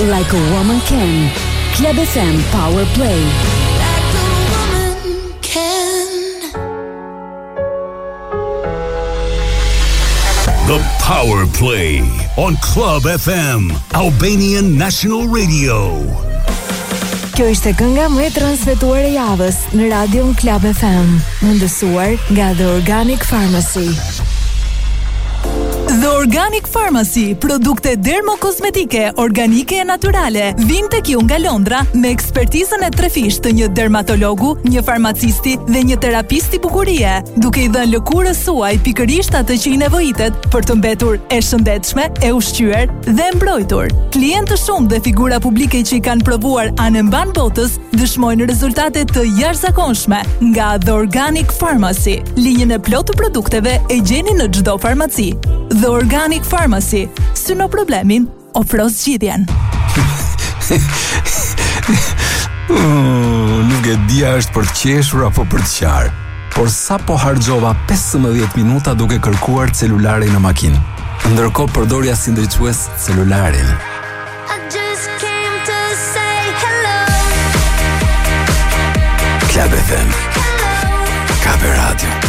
Like a woman can Club FM Power Play Like a woman can The Power Play On Club FM Albanian National Radio Kjo ishte kënga më e transmetuar e javës në Radio Club FM, mundësuar nga The Organic Pharmacy. The Organic Pharmacy, produkte dermokozmetike, organike e natyrale, vijnë tek ju nga Londra me ekspertizën e trefishtë të një dermatologu, një farmacisti dhe një terapisti bukurie, duke i dhënë lëkurës suaj pikërisht atë që i nevojitet për të mbetur e shëndetshme. shëndetshme, e ushqyer dhe e mbrojtur. Klientë të shumtë dhe figura publike që i kanë provuar anembanë botës dëshmojnë rezultate të jashtëzakonshme nga The Organic Pharmacy. Linjën e plotë të produkteve e gjeni në çdo farmaci. The Organic Pharmacy, syno problemin, ofro zgjidhjen. Nuk e dija është për të qeshur apo për të qarë. Por sapo harxhova pesëmbëdhjetë minuta duke kërkuar celularin në makinë. Ndërkohë përdorja si ndriçues celularin. Club FM Kabe Radio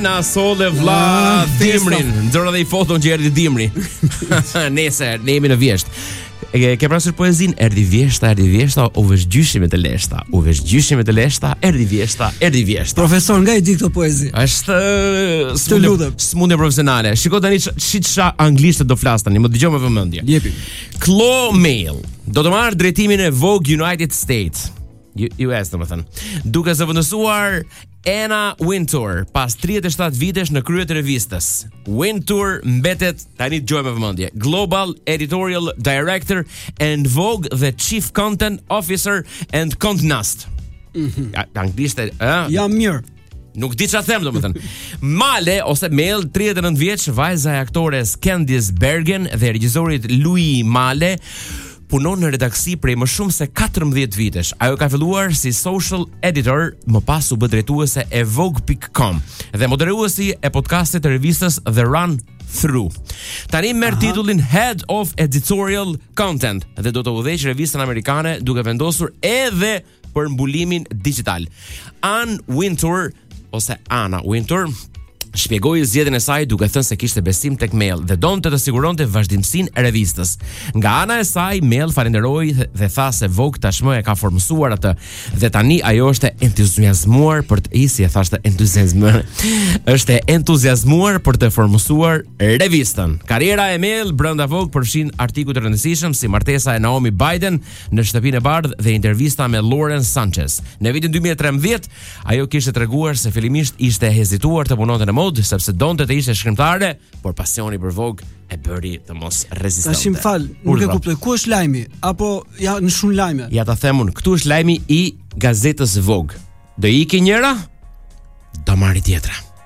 Na solle, vlla, dimrin. Nxora dhe një foto që erdhi Dimri. Nëse ne jemi në vjeshtë. E ke parasysh poezinë Erdhi vjeshta, erdhi vjeshta, u vesh gjyshi me të leshta, u vesh gjyshi me të leshta, erdhi vjeshta, erdhi vjeshta. Profesor, nga i di këto poezi? Është sëmundje profesionale. Shiko tani që Shih ça anglisht do flas tani, më dëgjo me vëmendje. Jepi. Chloe Malle do të marrë drejtimin e Vogue United States. US do me thënë. Duke zëvendësuar Anna Wintour pas 37 vitesh në krye të revistës. Wintour mbetet tani dëgjo me vëmendje. Global Editorial Director and Vogue the Chief Content Officer and Condé Nast. Mm -hmm. Anglisht, ëh? Ja mirë. Nuk di çfarë them domethënë. Malle ose Mel 39 vjeç, vajza e aktores Candice Bergen dhe regjisorit Louis Malle punon në redaksi prej më shumë se 14 vitesh. Ajo ka filluar si social editor, më pas u bë drejtuese e vogue.com dhe moderuese e podcastit të revistës The Run Through. Tani merr titullin Head of Editorial Content dhe do të udhëheqë revistën amerikane duke vendosur edhe për mbulimin digital. Anna Wintour ose Ana Wintour shpjegoi zgjedhjen e saj duke thënë se kishte besim tek Malle dhe donte të siguronte vazhdimësinë e revistës. Nga ana e saj, Malle falënderoi dhe tha se Vogue tashmë e ka formësuar atë dhe tani ajo është e entuziazmuar për të, si e thashë entuziazmuar. është e entuziazmuar për të formësuar revistën. Karriera e Malle brenda Vogue përfshin artikuj të rëndësishëm si martesa e Naomi Biden në Shtëpinë e Bardhë dhe intervista me Lauren Sanchez. Në vitin 2013, ajo kishte treguar se fillimisht ishte hezituar të punonte në modë sepse donte të ishte shkrimtare, por pasioni për Vogue e bëri të mos rezistonte. Tashi më fal, nuk e kuptoj ku është lajmi apo janë shumë lajme. Ja ta them unë, këtu është lajmi i gazetës Vogue. Do iki njëra, do marri tjetra.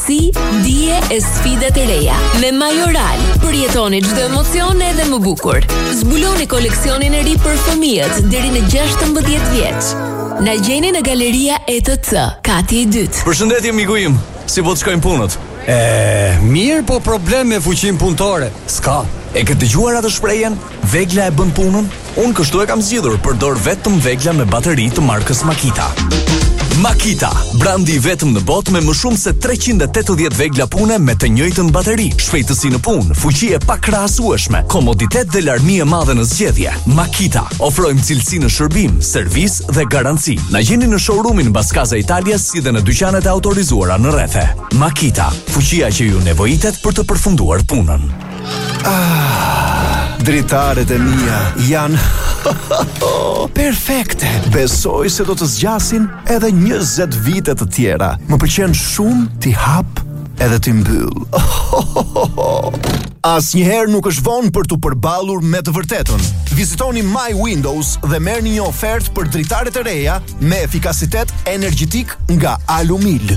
Aftësi, dije e sfida të reja. Me Mayoral, përjetoni çdo emocion edhe më bukur. Zbuloni koleksionin e ri për fëmijët deri në 16 vjeç. Na gjeni në galeria ETC, kati i dytë. Përshëndetje miku im, si po të shkojnë punët? E, mirë, po problem me fuqinë punëtore. S'ka. E ke dëgjuar atë shprehjen? Vegla e bën punën. Unë kështu e kam zgjidhur, përdor vetëm vegla me bateri të markës Makita. Makita, brandi i vetëm në botë me më shumë se 380 vegla pune me të njëjtën bateri, shpejtësi në punë, fuqi e pakrahasueshme, komoditet dhe larmi e madhe në zgjedhje. Makita, ofrojmë cilësi në shërbim, servis dhe garanci. Na gjeni në showroomin Bas Casa Italia si dhe në dyqanet e autorizuara në rrethe. Makita, fuqia që ju nevojitet për të përfunduar punën. Ah, dritaret e mia janë perfekte. Besoj se do të zgjasin edhe 20 vite të tjera. Më pëlqen shumë t'i hap edhe t'i mbyll. Asnjëherë nuk është vonë për t'u përballur me të vërtetën. Vizitoni My Windows dhe merrni një ofertë për dritare të reja me efikasitet energjetik nga Alumil.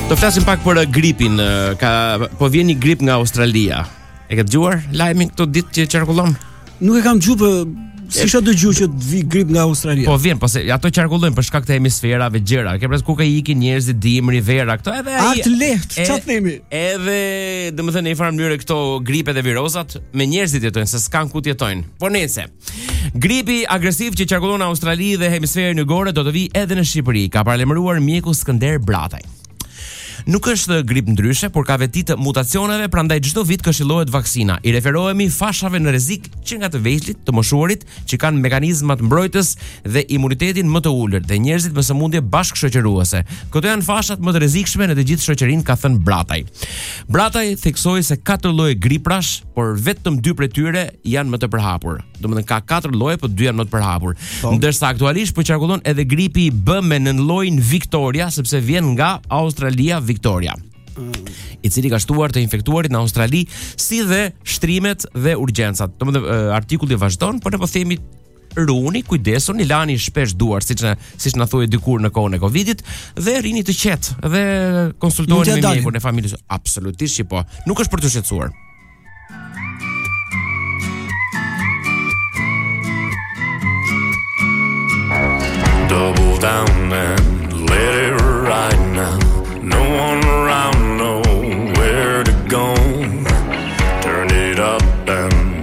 Do flasim pak për gripin, ka po vjen një grip nga Australia. E ke dëgjuar lajmin këto ditë që qarkullon? Nuk e kam dëgjuar, po si s'e kam dëgjuar që të vi grip nga Australia. Po vjen, po se ato qarkullojnë për shkak të hemisferave gjëra. Ke pres ku ka ikin njerëzit dimri vera, këto edhe ai. Art lehtë, çfarë themi? Edhe, domethënë në një farë mënyrë këto gripet e virozat me njerëzit jetojnë, se s'kan ku të jetojnë. Po nejse. Gripi agresiv që qarkullon në Australi dhe hemisferin jugore do të vijë edhe në Shqipëri, ka paralajmëruar mjeku Skënder Brataj. Nuk është grip ndryshe, por ka veti të mutacioneve, prandaj çdo vit këshillohet vaksina. I referohemi fashave në rrezik që nga të vegjëlit, të moshuarit, që kanë mekanizmat mbrojtës dhe imunitetin më të ulët dhe njerëzit me sëmundje bashkëshoqëruese. Këto janë fashat më të rrezikshme në të gjithë shoqërinë, ka thënë Brataj. Brataj theksoi se katër lloje griprash por vetëm dy prej tyre janë më të përhapur. Domethënë ka katër lloje, por dy janë më të përhapur. Po. Ndërsa aktualisht po qarkullon edhe gripi i B me nën llojin Victoria, sepse vjen nga Australia Victoria. Mm. i cili ka shtuar të infektuarit në Australi si dhe shtrimet dhe urgjencat. Domethënë artikulli vazhdon, por ne po themi ruhuni, kujdesuni, lani shpesh duart siç na siç na thuhej dikur në kohën e Covidit dhe rrini të qetë dhe konsultohuni me mjekun e familjes. Absolutisht që po. Nuk është për t'u shqetësuar. Double down and let it ride now. No one around, no where to go.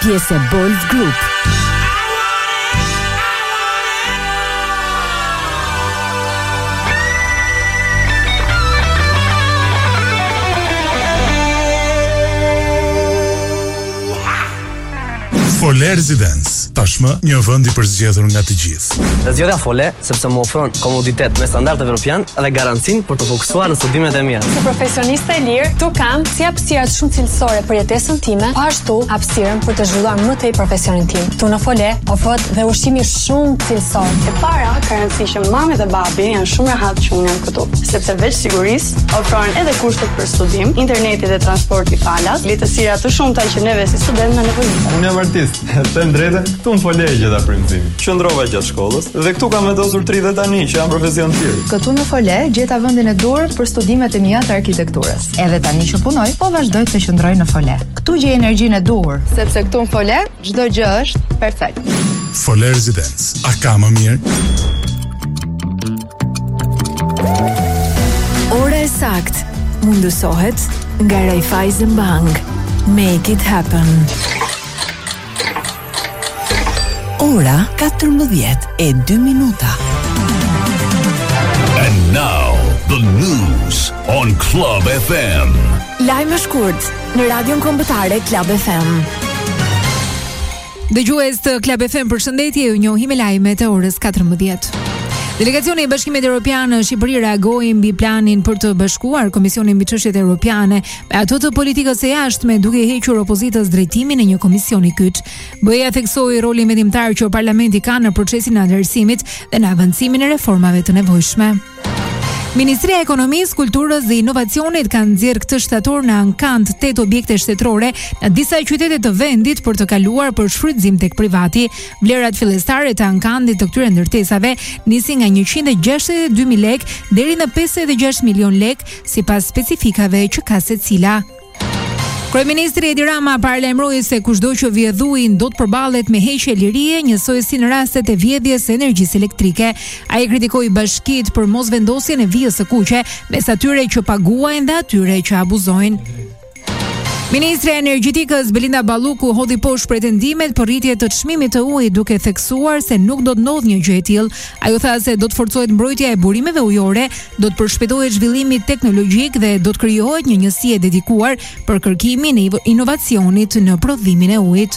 Pjesë e Bold Group. Fole Residence, tashmë një vend i përzgjedhur nga të gjithë. Zgjodha Fole sepse më ofron komoditet me standard evropian dhe garancinë për t'u fokusuar në studimet e mia. Si profesioniste e lirë, këtu kam si hapësira shumë cilësore për jetesën time, po ashtu hapësirën për të zhvilluar më tej profesionin tim. Këtu në Fole ofrohet dhe ushqimi shumë cilësor. E para, ka rëndësi që mami dhe babi janë shumë rehat që unë jam këtu, sepse veç sigurisë, ofrohen edhe kushtet për studim, interneti dhe transporti falas, lehtësira të shumta që neve si studentë na nevojiten. Unë jam artist, Të drejtën, këtu në Fole e gjeta frymëzim. Qëndrova gjatë shkollës dhe këtu kam vendosur të rri dhe tani që jam profesionist i lirë. Këtu në Fole gjeta vendin e duhur për studimet e mia të arkitekturës. Edhe tani që punoj, po vazhdoj të qëndroj në Fole. Këtu gjej energjinë e duhur, sepse këtu në Fole çdo gjë është perfekt. Fole Residence, a ka më mirë? Ora e saktë mundësohet nga Raiffeisen Bank. Make it happen. Ora 14 e 2 minuta. And now the news on Club FM. Lajme shkurt në Radion Kombëtare Club FM. Dëgjues të Club FM, përshëndetje, ju njohim me lajmet e orës 14. Delegacioni i Bashkimit Evropian në Shqipëri reagoi mbi planin për të bashkuar Komisionin mbi çështjet europiane me ato të politikës së jashtme duke i hequr opozitës drejtimin e një komisioni kyç. BE-ja theksoi rolin vendimtar që parlamenti ka në procesin e anëtarësimit dhe në avancimin e reformave të nevojshme. Ministria e Ekonomisë, Kulturës dhe Inovacionit ka nxjerr këtë shtator në ankand 8 objekte shtetërore në disa qytete të vendit për të kaluar për shfrytëzim tek privati. Vlerat fillestare të ankandit të këtyre ndërtesave nisin nga 162.000 lekë deri në 56 milion lekë sipas specifikave që ka secila. Kryeministri Edi Rama paralajmëroi se kushdo që vjedh ujin do të përballet me heqje lirie, njësoj si në rastet e vjedhjes së energjisë elektrike. Ai kritikoi bashkitë për mosvendosjen e vijës së kuqe, mes atyre që paguajnë dhe atyre që abuzojnë. Ministrja e Energjetikës Belinda Balluku hodhi poshtë pretendimet për rritje të çmimit të ujit duke theksuar se nuk do të ndodhë një gjë e tillë. Ajo tha se do të forcohet mbrojtja e burimeve ujore, do të përshpejtohet zhvillimi teknologjik dhe do të krijohet një njësi e dedikuar për kërkimin e inovacionit në prodhimin e ujit.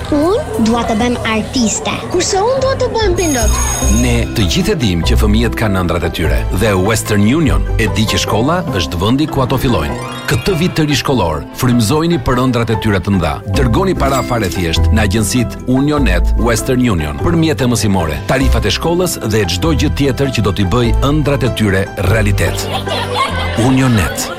Unë dua të bëhem artiste. Kurse unë dua të bëhem pilot. Ne të gjithë e dimë që fëmijët kanë ëndrrat e tyre dhe Western Union e di që shkolla është vendi ku ato fillojnë. Këtë vit të ri shkollor, frymëzojini për ëndrrat e tyre të mëdha. Dërgoni para fare thjesht në agjencitë Unionet Western Union për mjete mësimore, tarifat e shkollës dhe çdo gjë tjetër që do t'i bëjë ëndrrat e tyre realitet. Unionet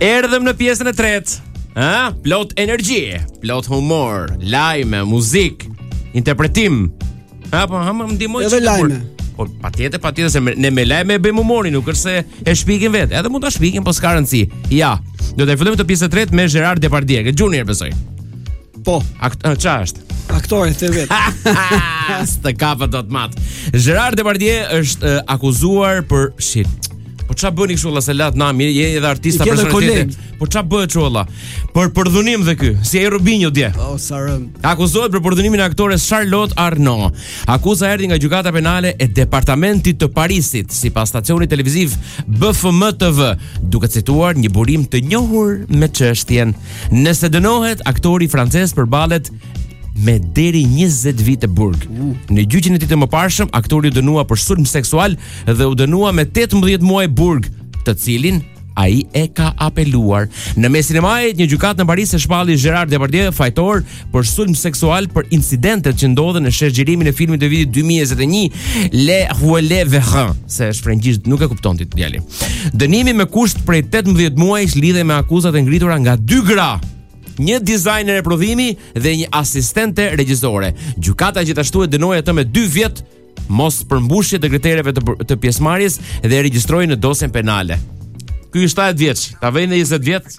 Erdhëm në pjesën e tretë. Ëh, plot energji, plot humor, lajme, muzikë, interpretim. Ha, po, ha, më ndihmo. Edhe lajme. Po patjetër, patjetër se ne me lajme e bëjmë humorin, nuk është se e shpikim vetë. Edhe mund ta shpikim, po s'ka rëndësi. Ja. Do ta fillojmë këtë pjesën e tretë me Gerard Depardieu. E njihni besoj. Po. Akt, uh, ça është? Aktore të vetë. Stë kapë do të matë. Gerard Depardieu është uh, akuzuar për shit. Po ç'a bëhet kështu valla se lat nami, ja edhe artista për shkak Po ç'a bëhet kështu valla? Për përdhunim dhe ky, si ai Robinho dje. O oh, sa rëm. Akuzohet për përdhunimin e aktores Charlotte Arnould. Akuza erdhi nga gjykata penale e departamentit të Parisit, sipas stacionit televiziv BFM TV, duke cituar një burim të njohur me çështjen. Nëse dënohet, aktori francez përballet me deri 20 vite burg. Uh. Në gjyqin e tij të mëparshëm, aktori u dënua për sulm seksual dhe u dënua me 18 muaj burg, të cilin ai e ka apeluar. Në mesin e majit, një gjykatë në Paris e shpalli Gerard Depardieu fajtor për sulm seksual për incidentet që ndodhën në sheshxhirimin e filmit të vitit 2021 Les Volets Verts, se është frëngjisht nuk e kupton ti djali. Dënimi me kusht prej 18 muajsh lidhej me akuzat e ngritura nga dy gra një dizajnere prodhimi dhe një asistente regjisore. Gjykata gjithashtu e dënoi atë me 2 vjet mospërmbushje të kritereve të, të pjesëmarrjes dhe e regjistroi në dosjen penale. Ky është 70 vjeç, ta vënë 20 vjet,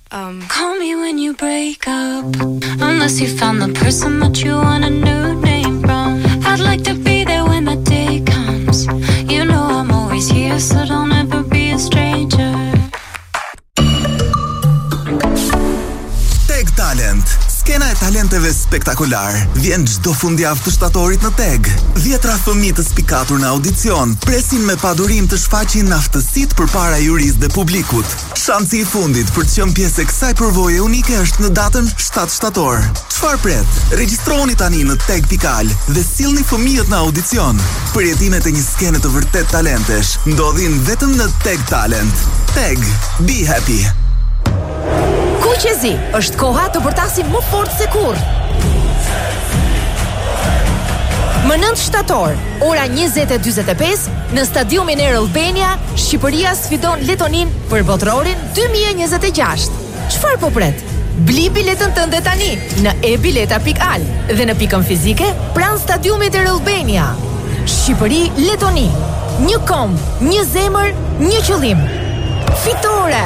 TEG Talent, skena e talenteve spektakolare, vjen çdo fundjavë të shtatorit në TEG. Dhjetra fëmijë të spikatur në audicion presin me padurim të shfaqin aftësitë përpara jurisë dhe publikut. Shansi i fundit për të qenë pjesë e kësaj përvoje unike është në datën shtatë shtator. Çfarë pret? Regjistrohuni tani në teg.al dhe sillni fëmijët në audicion! Përjetimet e një skene të vërtetë talentesh ndodhin vetëm në Teg Talent. Teg, be happy! Kuqezi, është koha të bërtasim më fort se kurrë! Më nëntë shtator, ora 20.45, Në stadiumin Air Albania, Shqipëria sfidon Letoninë për Botërorin 2026. Çfarë po pret? Bli biletën tënde tani në e-bileta.al dhe në pikën fizike pranë stadiumit Air Albania. Shqipëri, Letoni, një komb, një zemër, një qëllim. Fitore!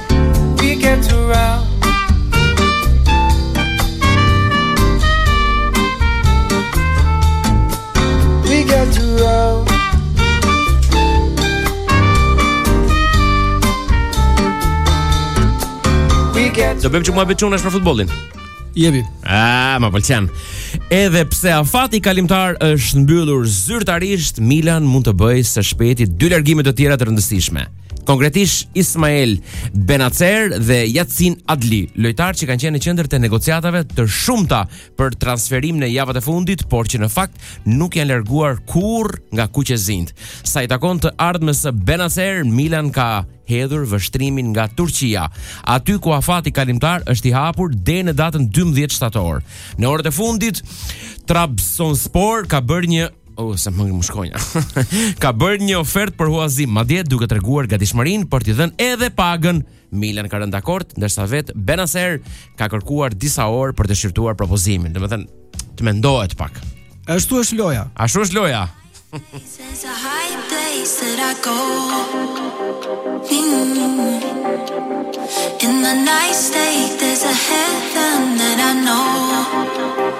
Do bëjmë që mua Beçun, është për futbollin. Jepi. A, ma pëlqen Edhe pse afati kalimtar është mbyllur zyrtarisht Milan mund të bëjë së shpejti dy largime të tjera të rëndësishme konkretisht Ismael Benacer dhe Jacin Adli, lojtarë që kanë qenë në qendër të negociatave të shumta për transferim në javët e fundit, por që në fakt nuk janë larguar kurrë nga kuqezinjtë. Sa i takon të ardhmes së Benacer, Milan ka hedhur vështrimin nga Turqia, aty ku afati kalimtar është i hapur deri në datën 12 shtator. Në orët e fundit, Trabzonspor ka bërë një Oh, se më më shkonja. ka bërë një ofertë për huazim, madje duke treguar gatishmërinë për t'i dhënë edhe pagën. Milan ka rënë dakord, ndërsa vetë Benacer ka kërkuar disa orë për të shqyrtuar propozimin. Domethënë, të mendohet pak. Ashtu është loja. Ashtu është loja. In the night state there's a heaven that I know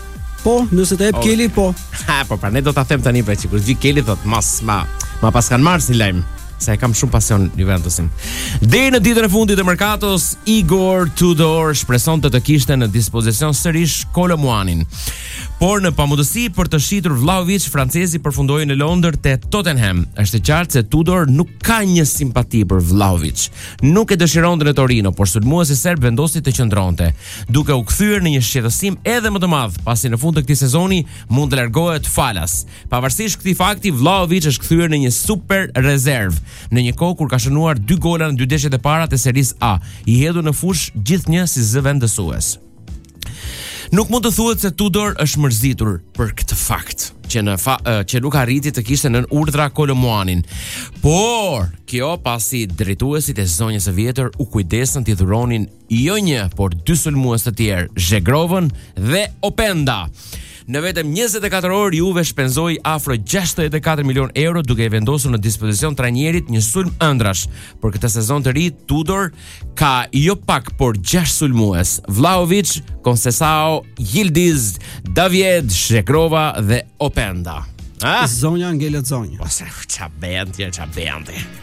Po, nëse të jep oh. Keli, po. Ha, po, pra ne do ta them tani pra sikur vi Keli thotë, mos ma, ma paskan marrë si lajm se e kam shumë pasion Juventusin. Deri në ditën e fundit të merkatos, Igor Tudor shpresonte të kishte në dispozicion sërish Kolomuanin. Por në pamundësi për të shitur Vllahoviç, francezi përfundoi në Londër te Tottenham. Është e qartë se Tudor nuk ka një simpati për Vllahoviç. Nuk e dëshironte në Torino, por sulmuesi serb vendosi të qëndronte. duke u kthyer në një shqetësim edhe më të madh, pasi në fund të këtij sezoni mund të largohet falas. Pavarësisht këtij fakti, Vlahovic është kthyer në një super rezervë, në një kohë kur ka shënuar dy gola në dy ndeshjet e para të Serisë A, i hedhur në fushë gjithnjë si zëvendësues. Nuk mund të thuhet se Tudor është mërzitur për këtë fakt që në fa, që nuk arriti të kishte nën urdhra Kolo Muanin. Por, kjo pasi drejtuesit e zonjës së vjetër u kujdesën t'i dhuronin jo një, por dy sulmues të tjerë, Zhegrovën dhe Openda. Në vetëm 24 orë Juve shpenzoi afro 64 milion euro duke i vendosur në dispozicion trajnerit një sulm ëndrrash. Për këtë sezon të ri Tudor ka jo pak por 6 sulmues: Vlahovic, Konsesao, Yildiz, David, Zhegrova dhe Openda. Ah? Zonja ngelet zonja. Po se ça bën ti, ça bën ti.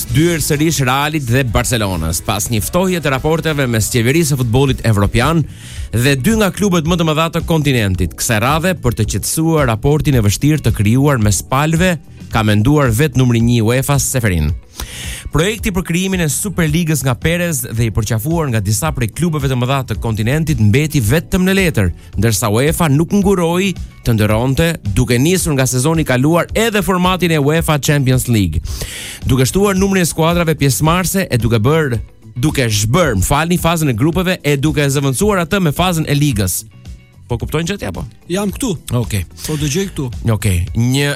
dyert sërish Realit dhe Barcelonës pas një ftohje të raporteve mes qeverisë së futbollit evropian dhe dy nga klubet më të mëdha të kontinentit. Kësaj radhe për të qetësuar raportin e vështirë të krijuar mes palëve, ka menduar vetë numri 1 UEFA Seferin. Projekti për krijimin e Superligës nga Perez dhe i përqafuar nga disa prej klubeve të mëdha të kontinentit mbeti vetëm në letër. ndërsa UEFA nuk ngurroi të ndërronte duke nisur nga sezoni i kaluar edhe formatin e UEFA Champions League. Duke shtuar numrin e skuadrave pjesëmarrëse e duke bërë duke zhbërë, më falni fazën e grupeve e duke e zëvendësuar atë me fazën e ligës. Po kuptojnë çetja po? Jam këtu. Okej. Po dëgjoj këtu. Okej. Një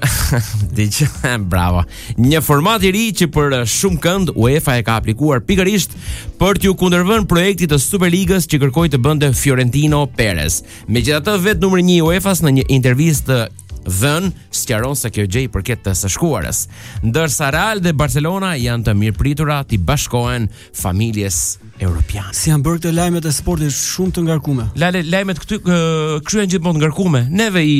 dëgjoj. Bravo. Një format i ri që për shumëkënd UEFA e ka aplikuar pikërisht për t'iu kundërvënë projektit të Superligës që kërkoi të bënte Florentino Perez. Megjithatë, vetë numri 1 i UEFA-s në një intervistë të dhënë sqaron se kjo gjë i përket të së shkuarës. Ndërsa Real dhe Barcelona janë të mirëpritura t'i bashkohen familjes europiane. Si janë bërë këto lajmet e sportit shumë të ngarkuara. Lale lajmet këtu kështu janë gjithmonë të ngarkuara. Neve i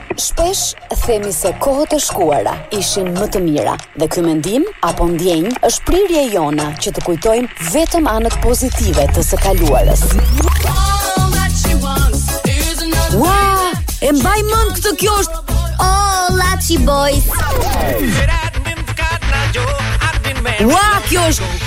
Shpesh themi se kohët e shkuara ishin më të mira dhe ky mendim apo ndjenjë është prirje jona që të kujtojmë vetëm anët pozitive të së kaluarës. Ua, e mbaj mend këtë kjo është Oh, Laci Boys. Ua, kjo është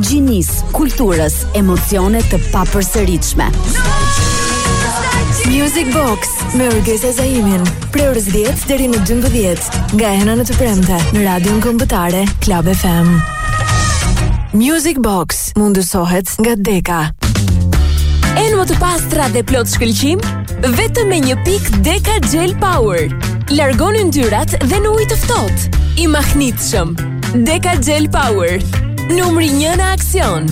Gjinisë, kulturës, emocione të papërsëritshme. Music Box me Orgesa Zaimin. Prej orës 10 deri në 12 nga e hëna në të premte në Radion Kombëtare Club FM. Music Box mundësohet nga Deka. Enë më të pastra dhe plot shkëlqim? Vetëm me një pikë Deka Gel Power. Largon yndyrat dhe në ujë të ftohtë. I mahnitshëm. Deka Xhel Power Numër një në aksion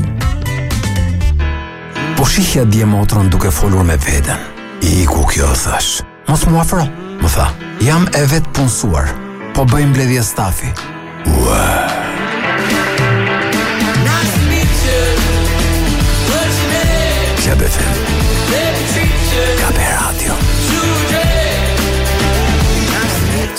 Po shihja dje motrën duke folur me veten. Iku kjo thashë? Mos m'u afro, më tha. Jam e vetëpunësuar. Po bëj mbledhje stafi. Ua. Ja betem ka radio.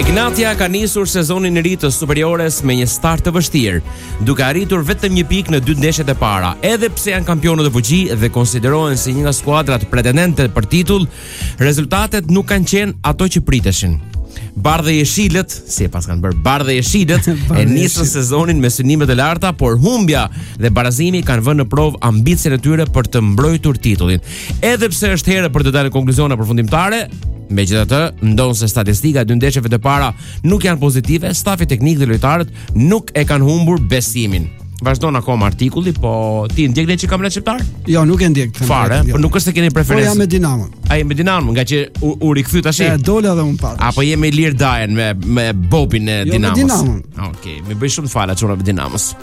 Egnatia ka nisur sezonin e ri të Superiores me një start të vështirë, duke arritur vetëm një pikë në dy ndeshjet e para. Edhe pse janë kampionët në fuqi dhe konsiderohen si një nga skuadrat pretendente për titull, rezultatet nuk kanë qenë ato që priteshin. Bardhejeshilët, si e paskan bërë bardhejeshilët, e nisën sezonin me synime të larta, por humbja dhe barazimi kanë vënë në provë ambicien e tyre për të mbrojtur titullin. Edhe pse është herët për të dalë konkluzione përfundimtare, megjithatë, ndonëse statistikat e dy ndeshjeve të para nuk janë pozitive, stafi teknik dhe lojtarët nuk e kanë humbur besimin. Vazhdon akoma artikulli, po ti ndjek kampionatin shqiptar? Jo, nuk e ndjek. Fare, jo. po nuk është se ke ndonjë preferencë. Po jam me Dinamo. A je me Dinamo, nga që u, u rikthy tash. Ja, dola dhe unë pa. A po je me Ilir Dajën me me Bobin e jo, Dinamos. Jo, me Dinamo. Okej, okay, bëji shumë të fala çunave të Dinamos.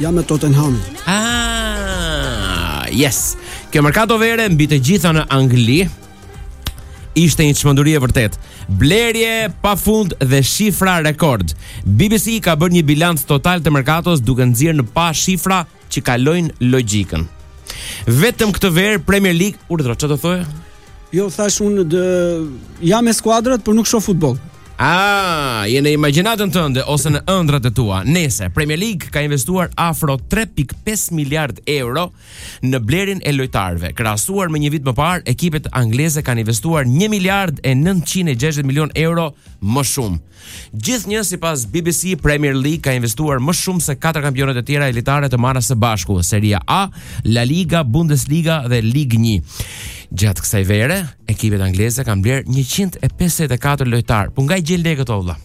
Jam me Tottenhamin. Ah, yes. Kjo merkato vere mbi të gjitha në Angli ishte një çmenduri e vërtetë. Blerje pa fund dhe shifra rekord. BBC ka bërë një bilanc total të merkatos duke nxjerrë në pah shifra që kalojnë logjikën. Vetëm këtë verë Premier League, urdhëro çfarë do thoje? Jo, thashë unë dë... jam me skuadrat, por nuk shoh futboll. Ah, je në imagjinatën tënde ose në ëndrrat e tua. Nejse, Premier League ka investuar afro 3.5 miliard euro në blerjen e lojtarëve. Krahasuar me një vit më parë, ekipet angleze kanë investuar 1 miliard e 960 milion euro më shumë. Gjithnjë sipas BBC, Premier League ka investuar më shumë se katër kampionatet e tjera elitare të marra së bashku, Seria A, La Liga, Bundesliga dhe Ligë 1. Gjatë kësaj vere, ekipet angleze kanë blerë 154 lojtarë. Po nga i gjejnë lekët o vëlla?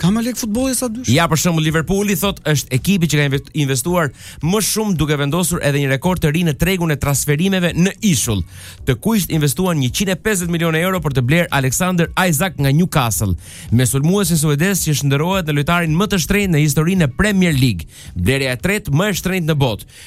Ka më lek futbolli sa dysh. Ja për shembull Liverpooli thotë është ekipi që ka investuar më shumë duke vendosur edhe një rekord të ri në tregun e transferimeve në ishull. Të kuqtë investuan 150 milionë euro për të blerë Alexander Isak nga Newcastle, me sulmuesin suedez që shndërrohet në lojtarin më të shtrenjtë në historinë e Premier League, blerja e tretë më e shtrenjtë në botë.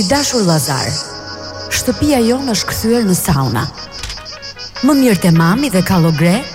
I dashur Llazar, shtëpia jonë është kthyer në sauna. Më mirë te mami dhe kallogre,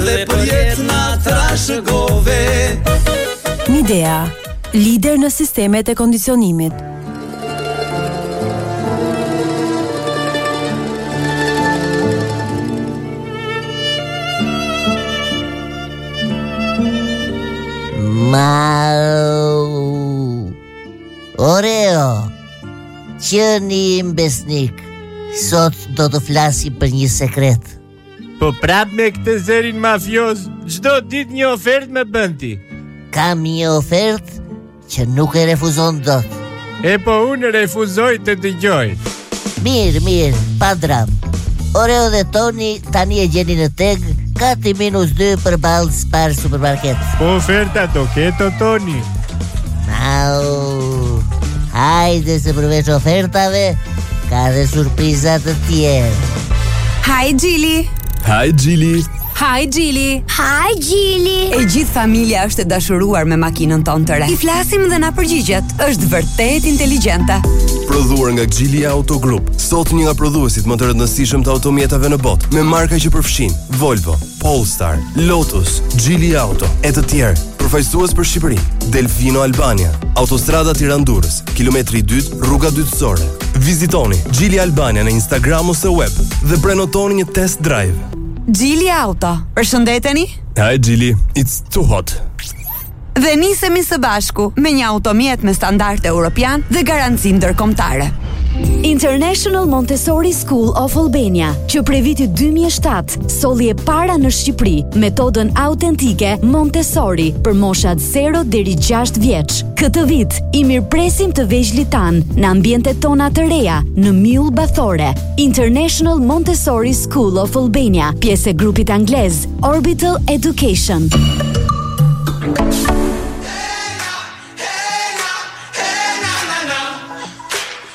Dhe për jetë na trashëgove Midea, lider në sistemet e kondicionimit Mau Oreo Qeni im besnik Sot do të flasim për një sekret Po prap me këtë zërin mafioz, çdo ditë një ofertë me bën ti. Kam një ofertë që nuk e refuzon dot. E po unë refuzoj të të dëgjoj. Mirë, mirë, pa dramë. Oreo dhe Toni tani e gjeni në TEG, kati minus 2 përballë Spar supermarket. Po oferta do ketë o Toni. Mau, hajde se përveç ofertave, Ka dhe surpriza të tjera. Hi Geely. Hi Geely. Hi Geely. Hi Geely. E gjithë familja është e dashuruar me makinën tonë të re. I flasim dhe na përgjigjet. Është vërtet inteligjente. Prodhuar nga Geely Auto Group, sot një nga prodhuesit më të rëndësishëm të automjetave në botë, me marka që përfshijnë Volvo, Polestar, Lotus, Geely Auto e të tjerë. Përfaqësues për Shqipërinë, Delfino Albania, Autostrada Tiranë-Durrës, kilometri i dytë, rruga dytësore. Vizitoni Geely Albania në Instagram ose web dhe prenotoni një test drive. Geely Auto, përshëndeteni? Hi Geely, it's too hot. Dhe nisemi së bashku me një automjet me standard europian dhe garanci ndërkombëtare. International Montessori School of Albania, që prej vitit 2007 solli e para në Shqipëri metodën autentike Montessori për moshat 0 deri 6 vjeç. Këtë vit i mirëpresim të vegjlit tanë në ambientet tona të reja në Mull Bathore, International Montessori School of Albania, pjesë e grupit anglez Orbital Education.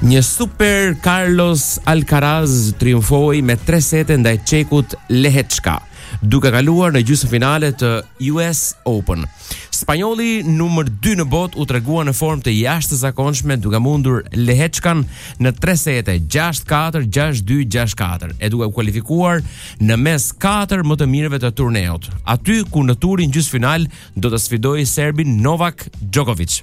Një super Carlos Alcaraz triumfoi me 3 sete ndaj çekut Lehecka, duke kaluar në gjysmëfinale të US Open. Spanjolli numër 2 në botë u tregua në formë të jashtëzakonshme duke mundur Leheckan në 3 sete 6-4, 6-2, 6-4, e duke u kualifikuar në mes 4 më të mirëve të turneut. Aty ku në turin gjysmëfinal do të sfidojë serbin Novak Djokovic.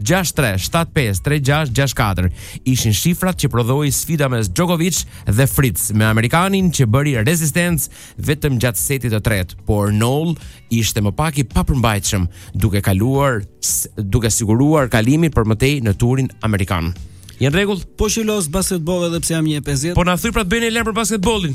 6-3-7-5-3-6-6-4 ishin shifrat që prodhoi sfida mes Djokovic dhe Fritz me amerikanin që bëri rezistencë vetëm gjatë setit të tretë, por Nole ishte më pas i papërmbajtshëm duke kaluar, duke siguruar kalimin për më tej në turin amerikan. Je në rregull? Po si luan basketboll edhe pse jam një e pesëdhjetë? Po na thuaj pra të bëjnë e lërë për basketbolin.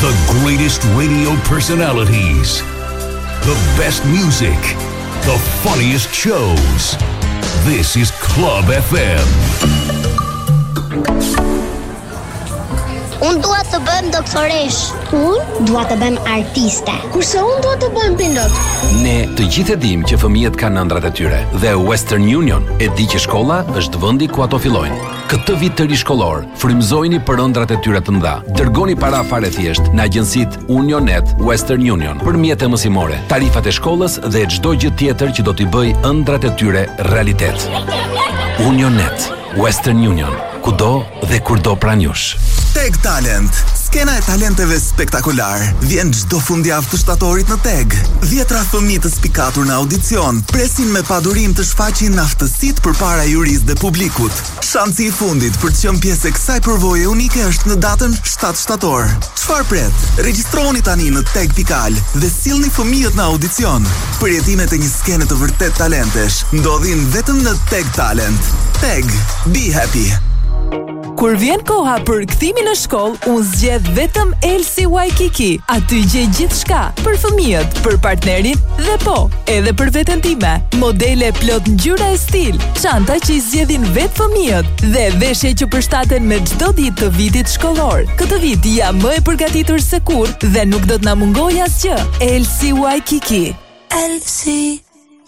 The greatest radio personalities The best music The funniest shows This is Club FM Unë dua të bëhem doktoreshë. Unë dua të bëhem artiste. Kurse unë dua të bëhem pilot. Ne të gjithë e dimë që fëmijët kanë ëndrrat e tyre dhe Western Union e di që shkolla është vendi ku ato fillojnë. Këtë vit të ri shkollor, Frymëzojini për ëndrrat e tyre të mëdha. Dërgoni para fare thjesht në agjencitë Union Net, Western Union, për mjete mësimore, tarifat e shkollës dhe çdo gjë tjetër që do t'i bëjë ëndrrat e tyre realitet. Union Net, Western Union, kudo dhe kurdo pranë jush. TEG Talent, skena e talenteve spektakolarë, vjen çdo fundjavë të shtatorit në TEG. Dhjetëra fëmijë të spikatur në audicion presin me padurim të shfaqin aftësitë përpara jurisë dhe publikut. Shansi i fundit për të qenë pjesë e kësaj përvoje unike është në datën shtatë shtator. Çfarë pret? Regjistrohuni tani në teg.al dhe sillni fëmijët në audicion! Përjetimet e një skene të vërtetë talentesh ndodhin vetëm në TEG Talent. TEG, be happy! Kur vjen koha për kthimin në shkollë, unë zgjedh vetëm LC Waikiki. Aty gjej gjithçka për fëmijët, për partnerin dhe po, Edhe për veten time, modele plot ngjyra e stil, çanta që i zgjedhin vetë fëmijët dhe veshje që përshtaten me çdo ditë të vitit shkollor. Këtë vit jam më e përgatitur se kurrë dhe nuk do të na mungojë asgjë. LC Waikiki. LC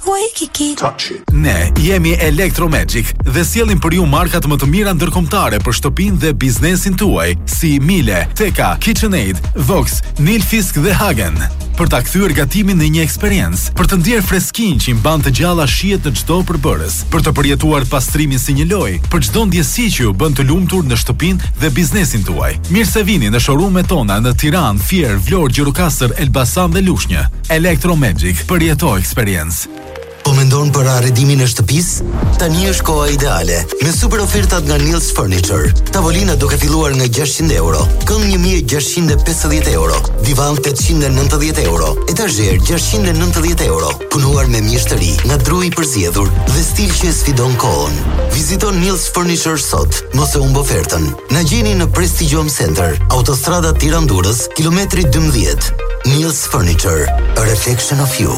Waikiki. Touch it. Ne jemi Electro Magic dhe sjellim për ju markat më të mira ndërkombëtare për shtëpinë dhe biznesin tuaj, si Miele, Teka, KitchenAid, Vox, Nilfisk dhe Hagen. për ta kthyer gatimin në një eksperiencë, për të ndier freskinë që i mban të gjalla shijet në çdo përbërës, për të përjetuar pastrimin si një lojë, për çdo ndjesi që ju bën të lumtur në shtëpinë dhe biznesin tuaj. Mirë se vini në showroom-et tona në Tiranë, Fier, Vlorë, Gjirokastër, Elbasan dhe Lushnjë. Electro Magic, përjeto eksperiencë. Po mendon për arredimin e shtëpisë? Tani është koha ideale. Me super ofertat nga Nils Furniture, tavolina duke filluar nga 600 euro, kënd 1650 euro, divan 890 euro, etazher 690 euro, punuar me mjeshtëri, nga druri i përzgjedhur dhe stil që e sfidon kohën. Vizito Nils Furniture sot, mos e humb ofertën. Na gjeni në Prestigium Center, Autostrada Tiranë-Durrës, kilometri 12. Nils Furniture, a reflection of you.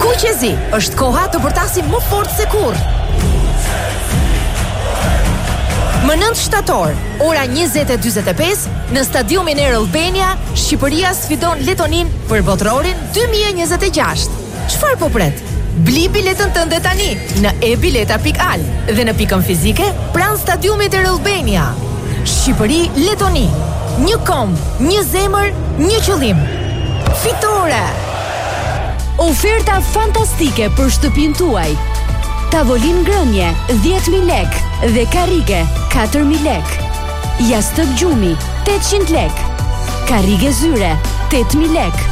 Kuqezinj, është koha të bërtasim më fort se kurrë. Më 9 shtator, ora 20:45 në stadiumin Air Albania, Shqipëria sfidon Letoninë për Botërorin 2026. Çfarë po pret? Bli biletën tënde tani në ebileta.al dhe në pikën fizike pranë stadiumit Air Albania. Shqipëri, Letoni. Një komb, një zemër, një qëllim. Fitore! Oferta fantastike për shtëpinë tuaj. Tavolinë ngrënie 10000 lekë dhe karrige 4000 lekë. Jastëk gjumi, 800 lek. Karrige zyre, 8000 lek.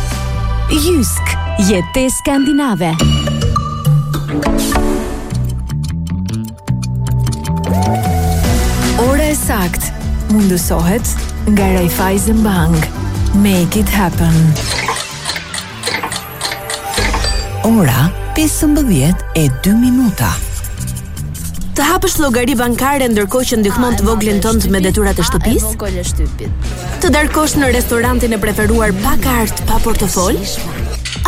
Jysk, jetë skandinave. Ora e saktë, mundësohet nga Raiffeisen Bank. Make it happen. Ora 15 e 2 minuta. Të hapësh llogari bankare ndërkohë që ndihmon të voglin tënd me detyrat e shtëpisë? Të darkosh në restorantin e preferuar pa kartë, pa portofol?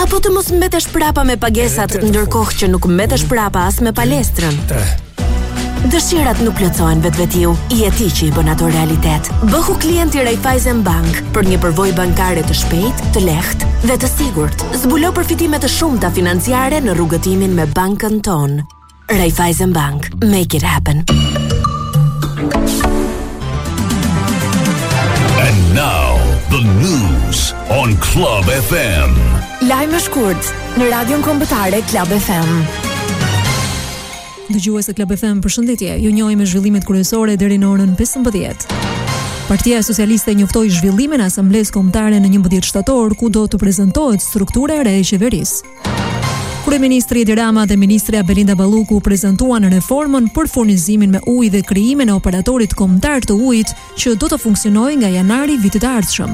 Apo të mos mbetesh prapa me pagesat ndërkohë që nuk mbetesh prapa as me palestrën? Dëshirat nuk plotësohen vetvetiu, je ti që i bën ato realitet. Bëhu klient i Raiffeisen Bank për një përvojë bankare të shpejtë, të lehtë dhe të sigurt. Zbulo përfitime të shumta financiare në rrugëtimin me bankën tonë. Raiffeisen Bank, make it happen. And now the news on Club FM. Lajme shkurt në Radion Kombëtare Club FM. Dëgjues të Club FM, përshëndetje. Ju njohim me zhvillimet kryesore deri në orën 15. Partia Socialiste njoftoi zhvillimin e Asamblesë Kombëtare në 11 shtator, ku do të prezantohet struktura e re e qeverisë. Kryeministri Edi Rama dhe ministrja Belinda Balluku prezantuan reformën për furnizimin me ujë dhe krijimin e operatorit kombëtar të ujit që do të funksionojë nga janari i vitit të ardhshëm.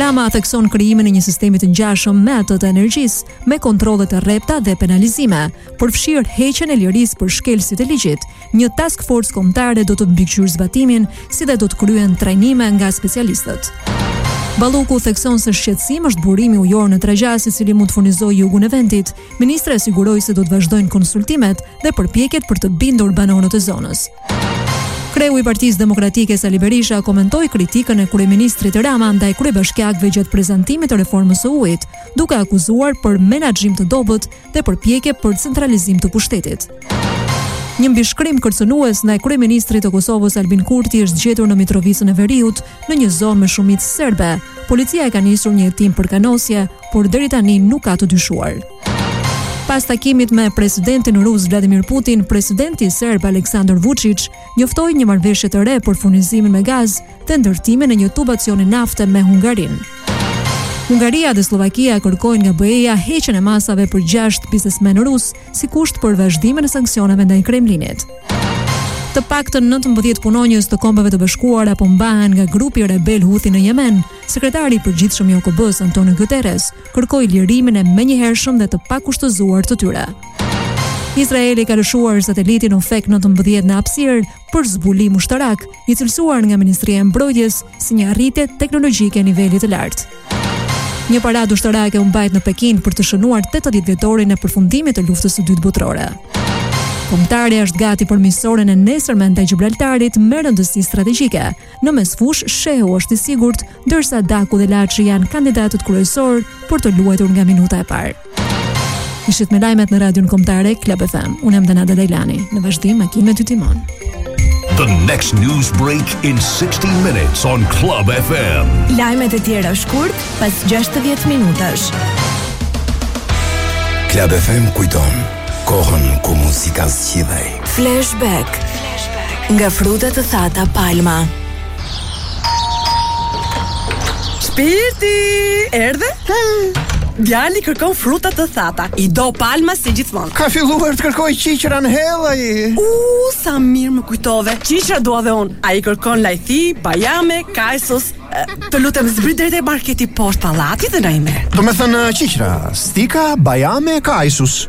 Rama thekson krijimin e një sistemi të ngjashëm me atë të energjisë, me kontrolle të rrepta dhe penalizime, përfshirë heqjen e lirisë për shkelësit e ligjit, një task forcë kombëtare do të mbikëqyrë zbatimin, si dhe do të kryhen trajnime nga specialistët. Balluku thekson se shqetësim është burimi ujor në Tragjas i cili mund të furnizojë jugun e vendit. Ministrja siguroi se do të vazhdojnë konsultimet dhe përpjekjet për të bindur banorët e zonës. Kreu i Partisë Demokratike Sali Berisha komentoi kritikën e kryeministrit Rama ndaj kryebashkiakëve gjatë prezantimit të reformës së ujit, duke akuzuar për menaxhim të dobët dhe përpjekje për centralizim të pushtetit. Një mbishkrim kërcënues ndaj kryeministrit të Kosovës Albin Kurti është gjetur në Mitrovicën e Veriut, në një zonë me shumicë serbe. Policia ka nisur një hetim për kanosje, por deri tani nuk ka të dyshuar. Pas takimit me presidentin rus Vladimir Putin, presidenti serb Aleksandar Vučić njoftoi një marrëveshje të re për furnizimin me gaz dhe ndërtimin e një tubacioni nafte me Hungarinë. Hungaria dhe Sllovakia kërkojnë nga BE-ja heqjen e masave për gjashtë biznesmenë rusë, si kusht për vazhdimin e sanksioneve ndaj Kremlinit. Të paktën 19 punonjës të Kombeve të Bashkuara po mbahen nga grupi rebel Houthi në Jemen. Sekretari i Përgjithshëm i OKB-s, Antonio Guterres, kërkoi lirimin e menjëhershëm dhe të pakushtëzuar të tyre. Izraeli ka lëshuar satelitin Ofek 19 në hapësirë për zbulim ushtarak, i cilësuar nga Ministria e Mbrojtjes si një arritje teknologjike e nivelit të lartë. Një paradë ushtarake u mbajt në Pekin për të shënuar 80 vjetorin e përfundimit të luftës së dytë botërore. Kombëtarja është gati për miqësoren e nesërme ndaj Gjibraltarit me rëndësi strategjike. Në mesfushë, Shehu është i sigurt ndërsa Daku dhe Laçi janë kandidatët kryesorë për të luajtur nga minuta e parë. Ishit me lajmet në Radion Kombëtare Club FM. Unë jam Denada Dajlani. Në vazhdim Makinë me dy timonë. The next news break in 60 minutes on Club FM. Lajmet e tjera shkurt pas 60 minutash. Club FM kujton kohën ku muzika zgjidhej. Flashback. Flashback. Nga fruta të thata Palma. Shpirti! Erdhe? Djali kërkon fruta të thata. I do Palma si gjithmonë. Ka filluar të kërkojë qiqra në hella i. U, sa mirë më kujtove. Qiqra dua dhe unë. Ai kërkon lajthi, bajame, kajsus. Të lutem zbrit deri te marketi poshtë pallatit dhe na i merr. Domethënë qiqra, stika, bajame, kajsus.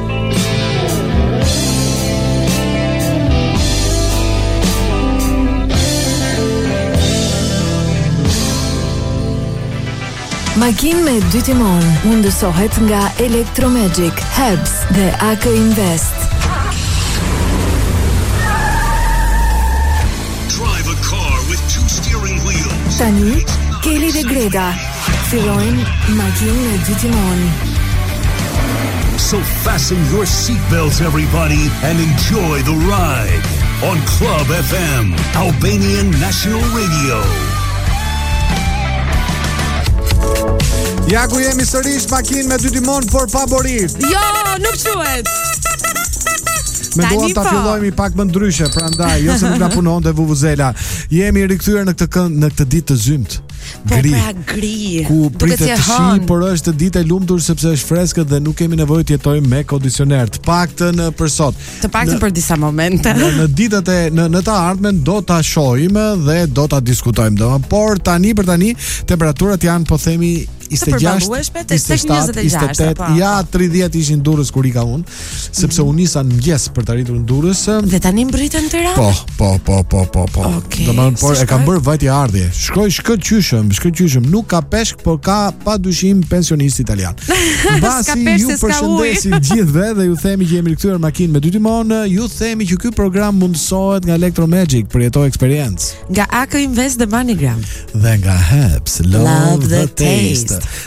Makinë me dy timonë mundësohet nga Electromagic, Herbs dhe AK Invest. Drive a car with two steering wheels. Tani, Keli dhe Greda Fillojnë magjinë e dy timonëve. So fasten your seatbelts everybody and enjoy the ride on Club FM, Albanian National Radio. Ja ku jemi sërish Makinë me dy timonë por pa boritë. Jo, nuk quhet. Më duhet ta, po, fillojmë pak më ndryshe, prandaj jo se nuk na punonte vuvuzela. Jemi rikthyer në këtë kënd në këtë ditë të zymtë. Po gri. pra gri. Ku pritet shi, por është ditë e lumtur sepse është freskët dhe nuk kemi nevojë të jetojmë me kondicioner. Të paktën eh, për sot. Të paktën për disa momente. Në, në ditët e në në të ardhmen do ta shohim dhe do ta diskutojmë. Do, por tani për tani temperaturat janë po themi 26, 27, 28, ja 30 ishin Durrës kur ika unë. sepse u nisa në mëngjes për të arritur në Durrës. Dhe tani mbërrita në Tiranë. Po, po, po, po, po, po. Okay, Domethënë po e kam bërë vajtje ardhi. Shkoi shkëlqyeshëm, shkëlqyeshëm. Nuk ka peshk, por ka pa dyshim pensionistë italianë. Mbasi ju përshëndesim gjithëve dhe ju themi që jemi rikthyer makinë me dy timona, ju themi që ky program mundësohet nga Electro Magic përjeto eksperiencën. Nga AK Invest dhe MoneyGram. Dhe nga Heps, love, love the, the taste. taste.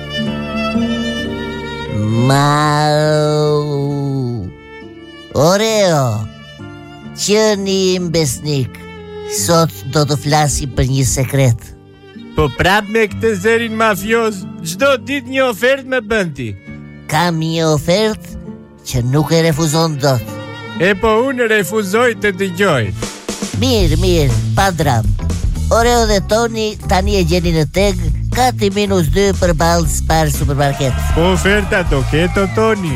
Mau. Oreo. Qeni im besnik. Sot do të flasim për një sekret. Po prap me këtë zërin mafioz, çdo ditë një ofertë më bën ti. Kam një ofertë Që nuk e refuzon dot E po unë refuzoj të dëgjoj Mirë, mirë, pa dramë Oreo dhe Toni tani e gjeni në TEG Kati minus 2 përballë Spar supermarket Po oferta do ketë o Toni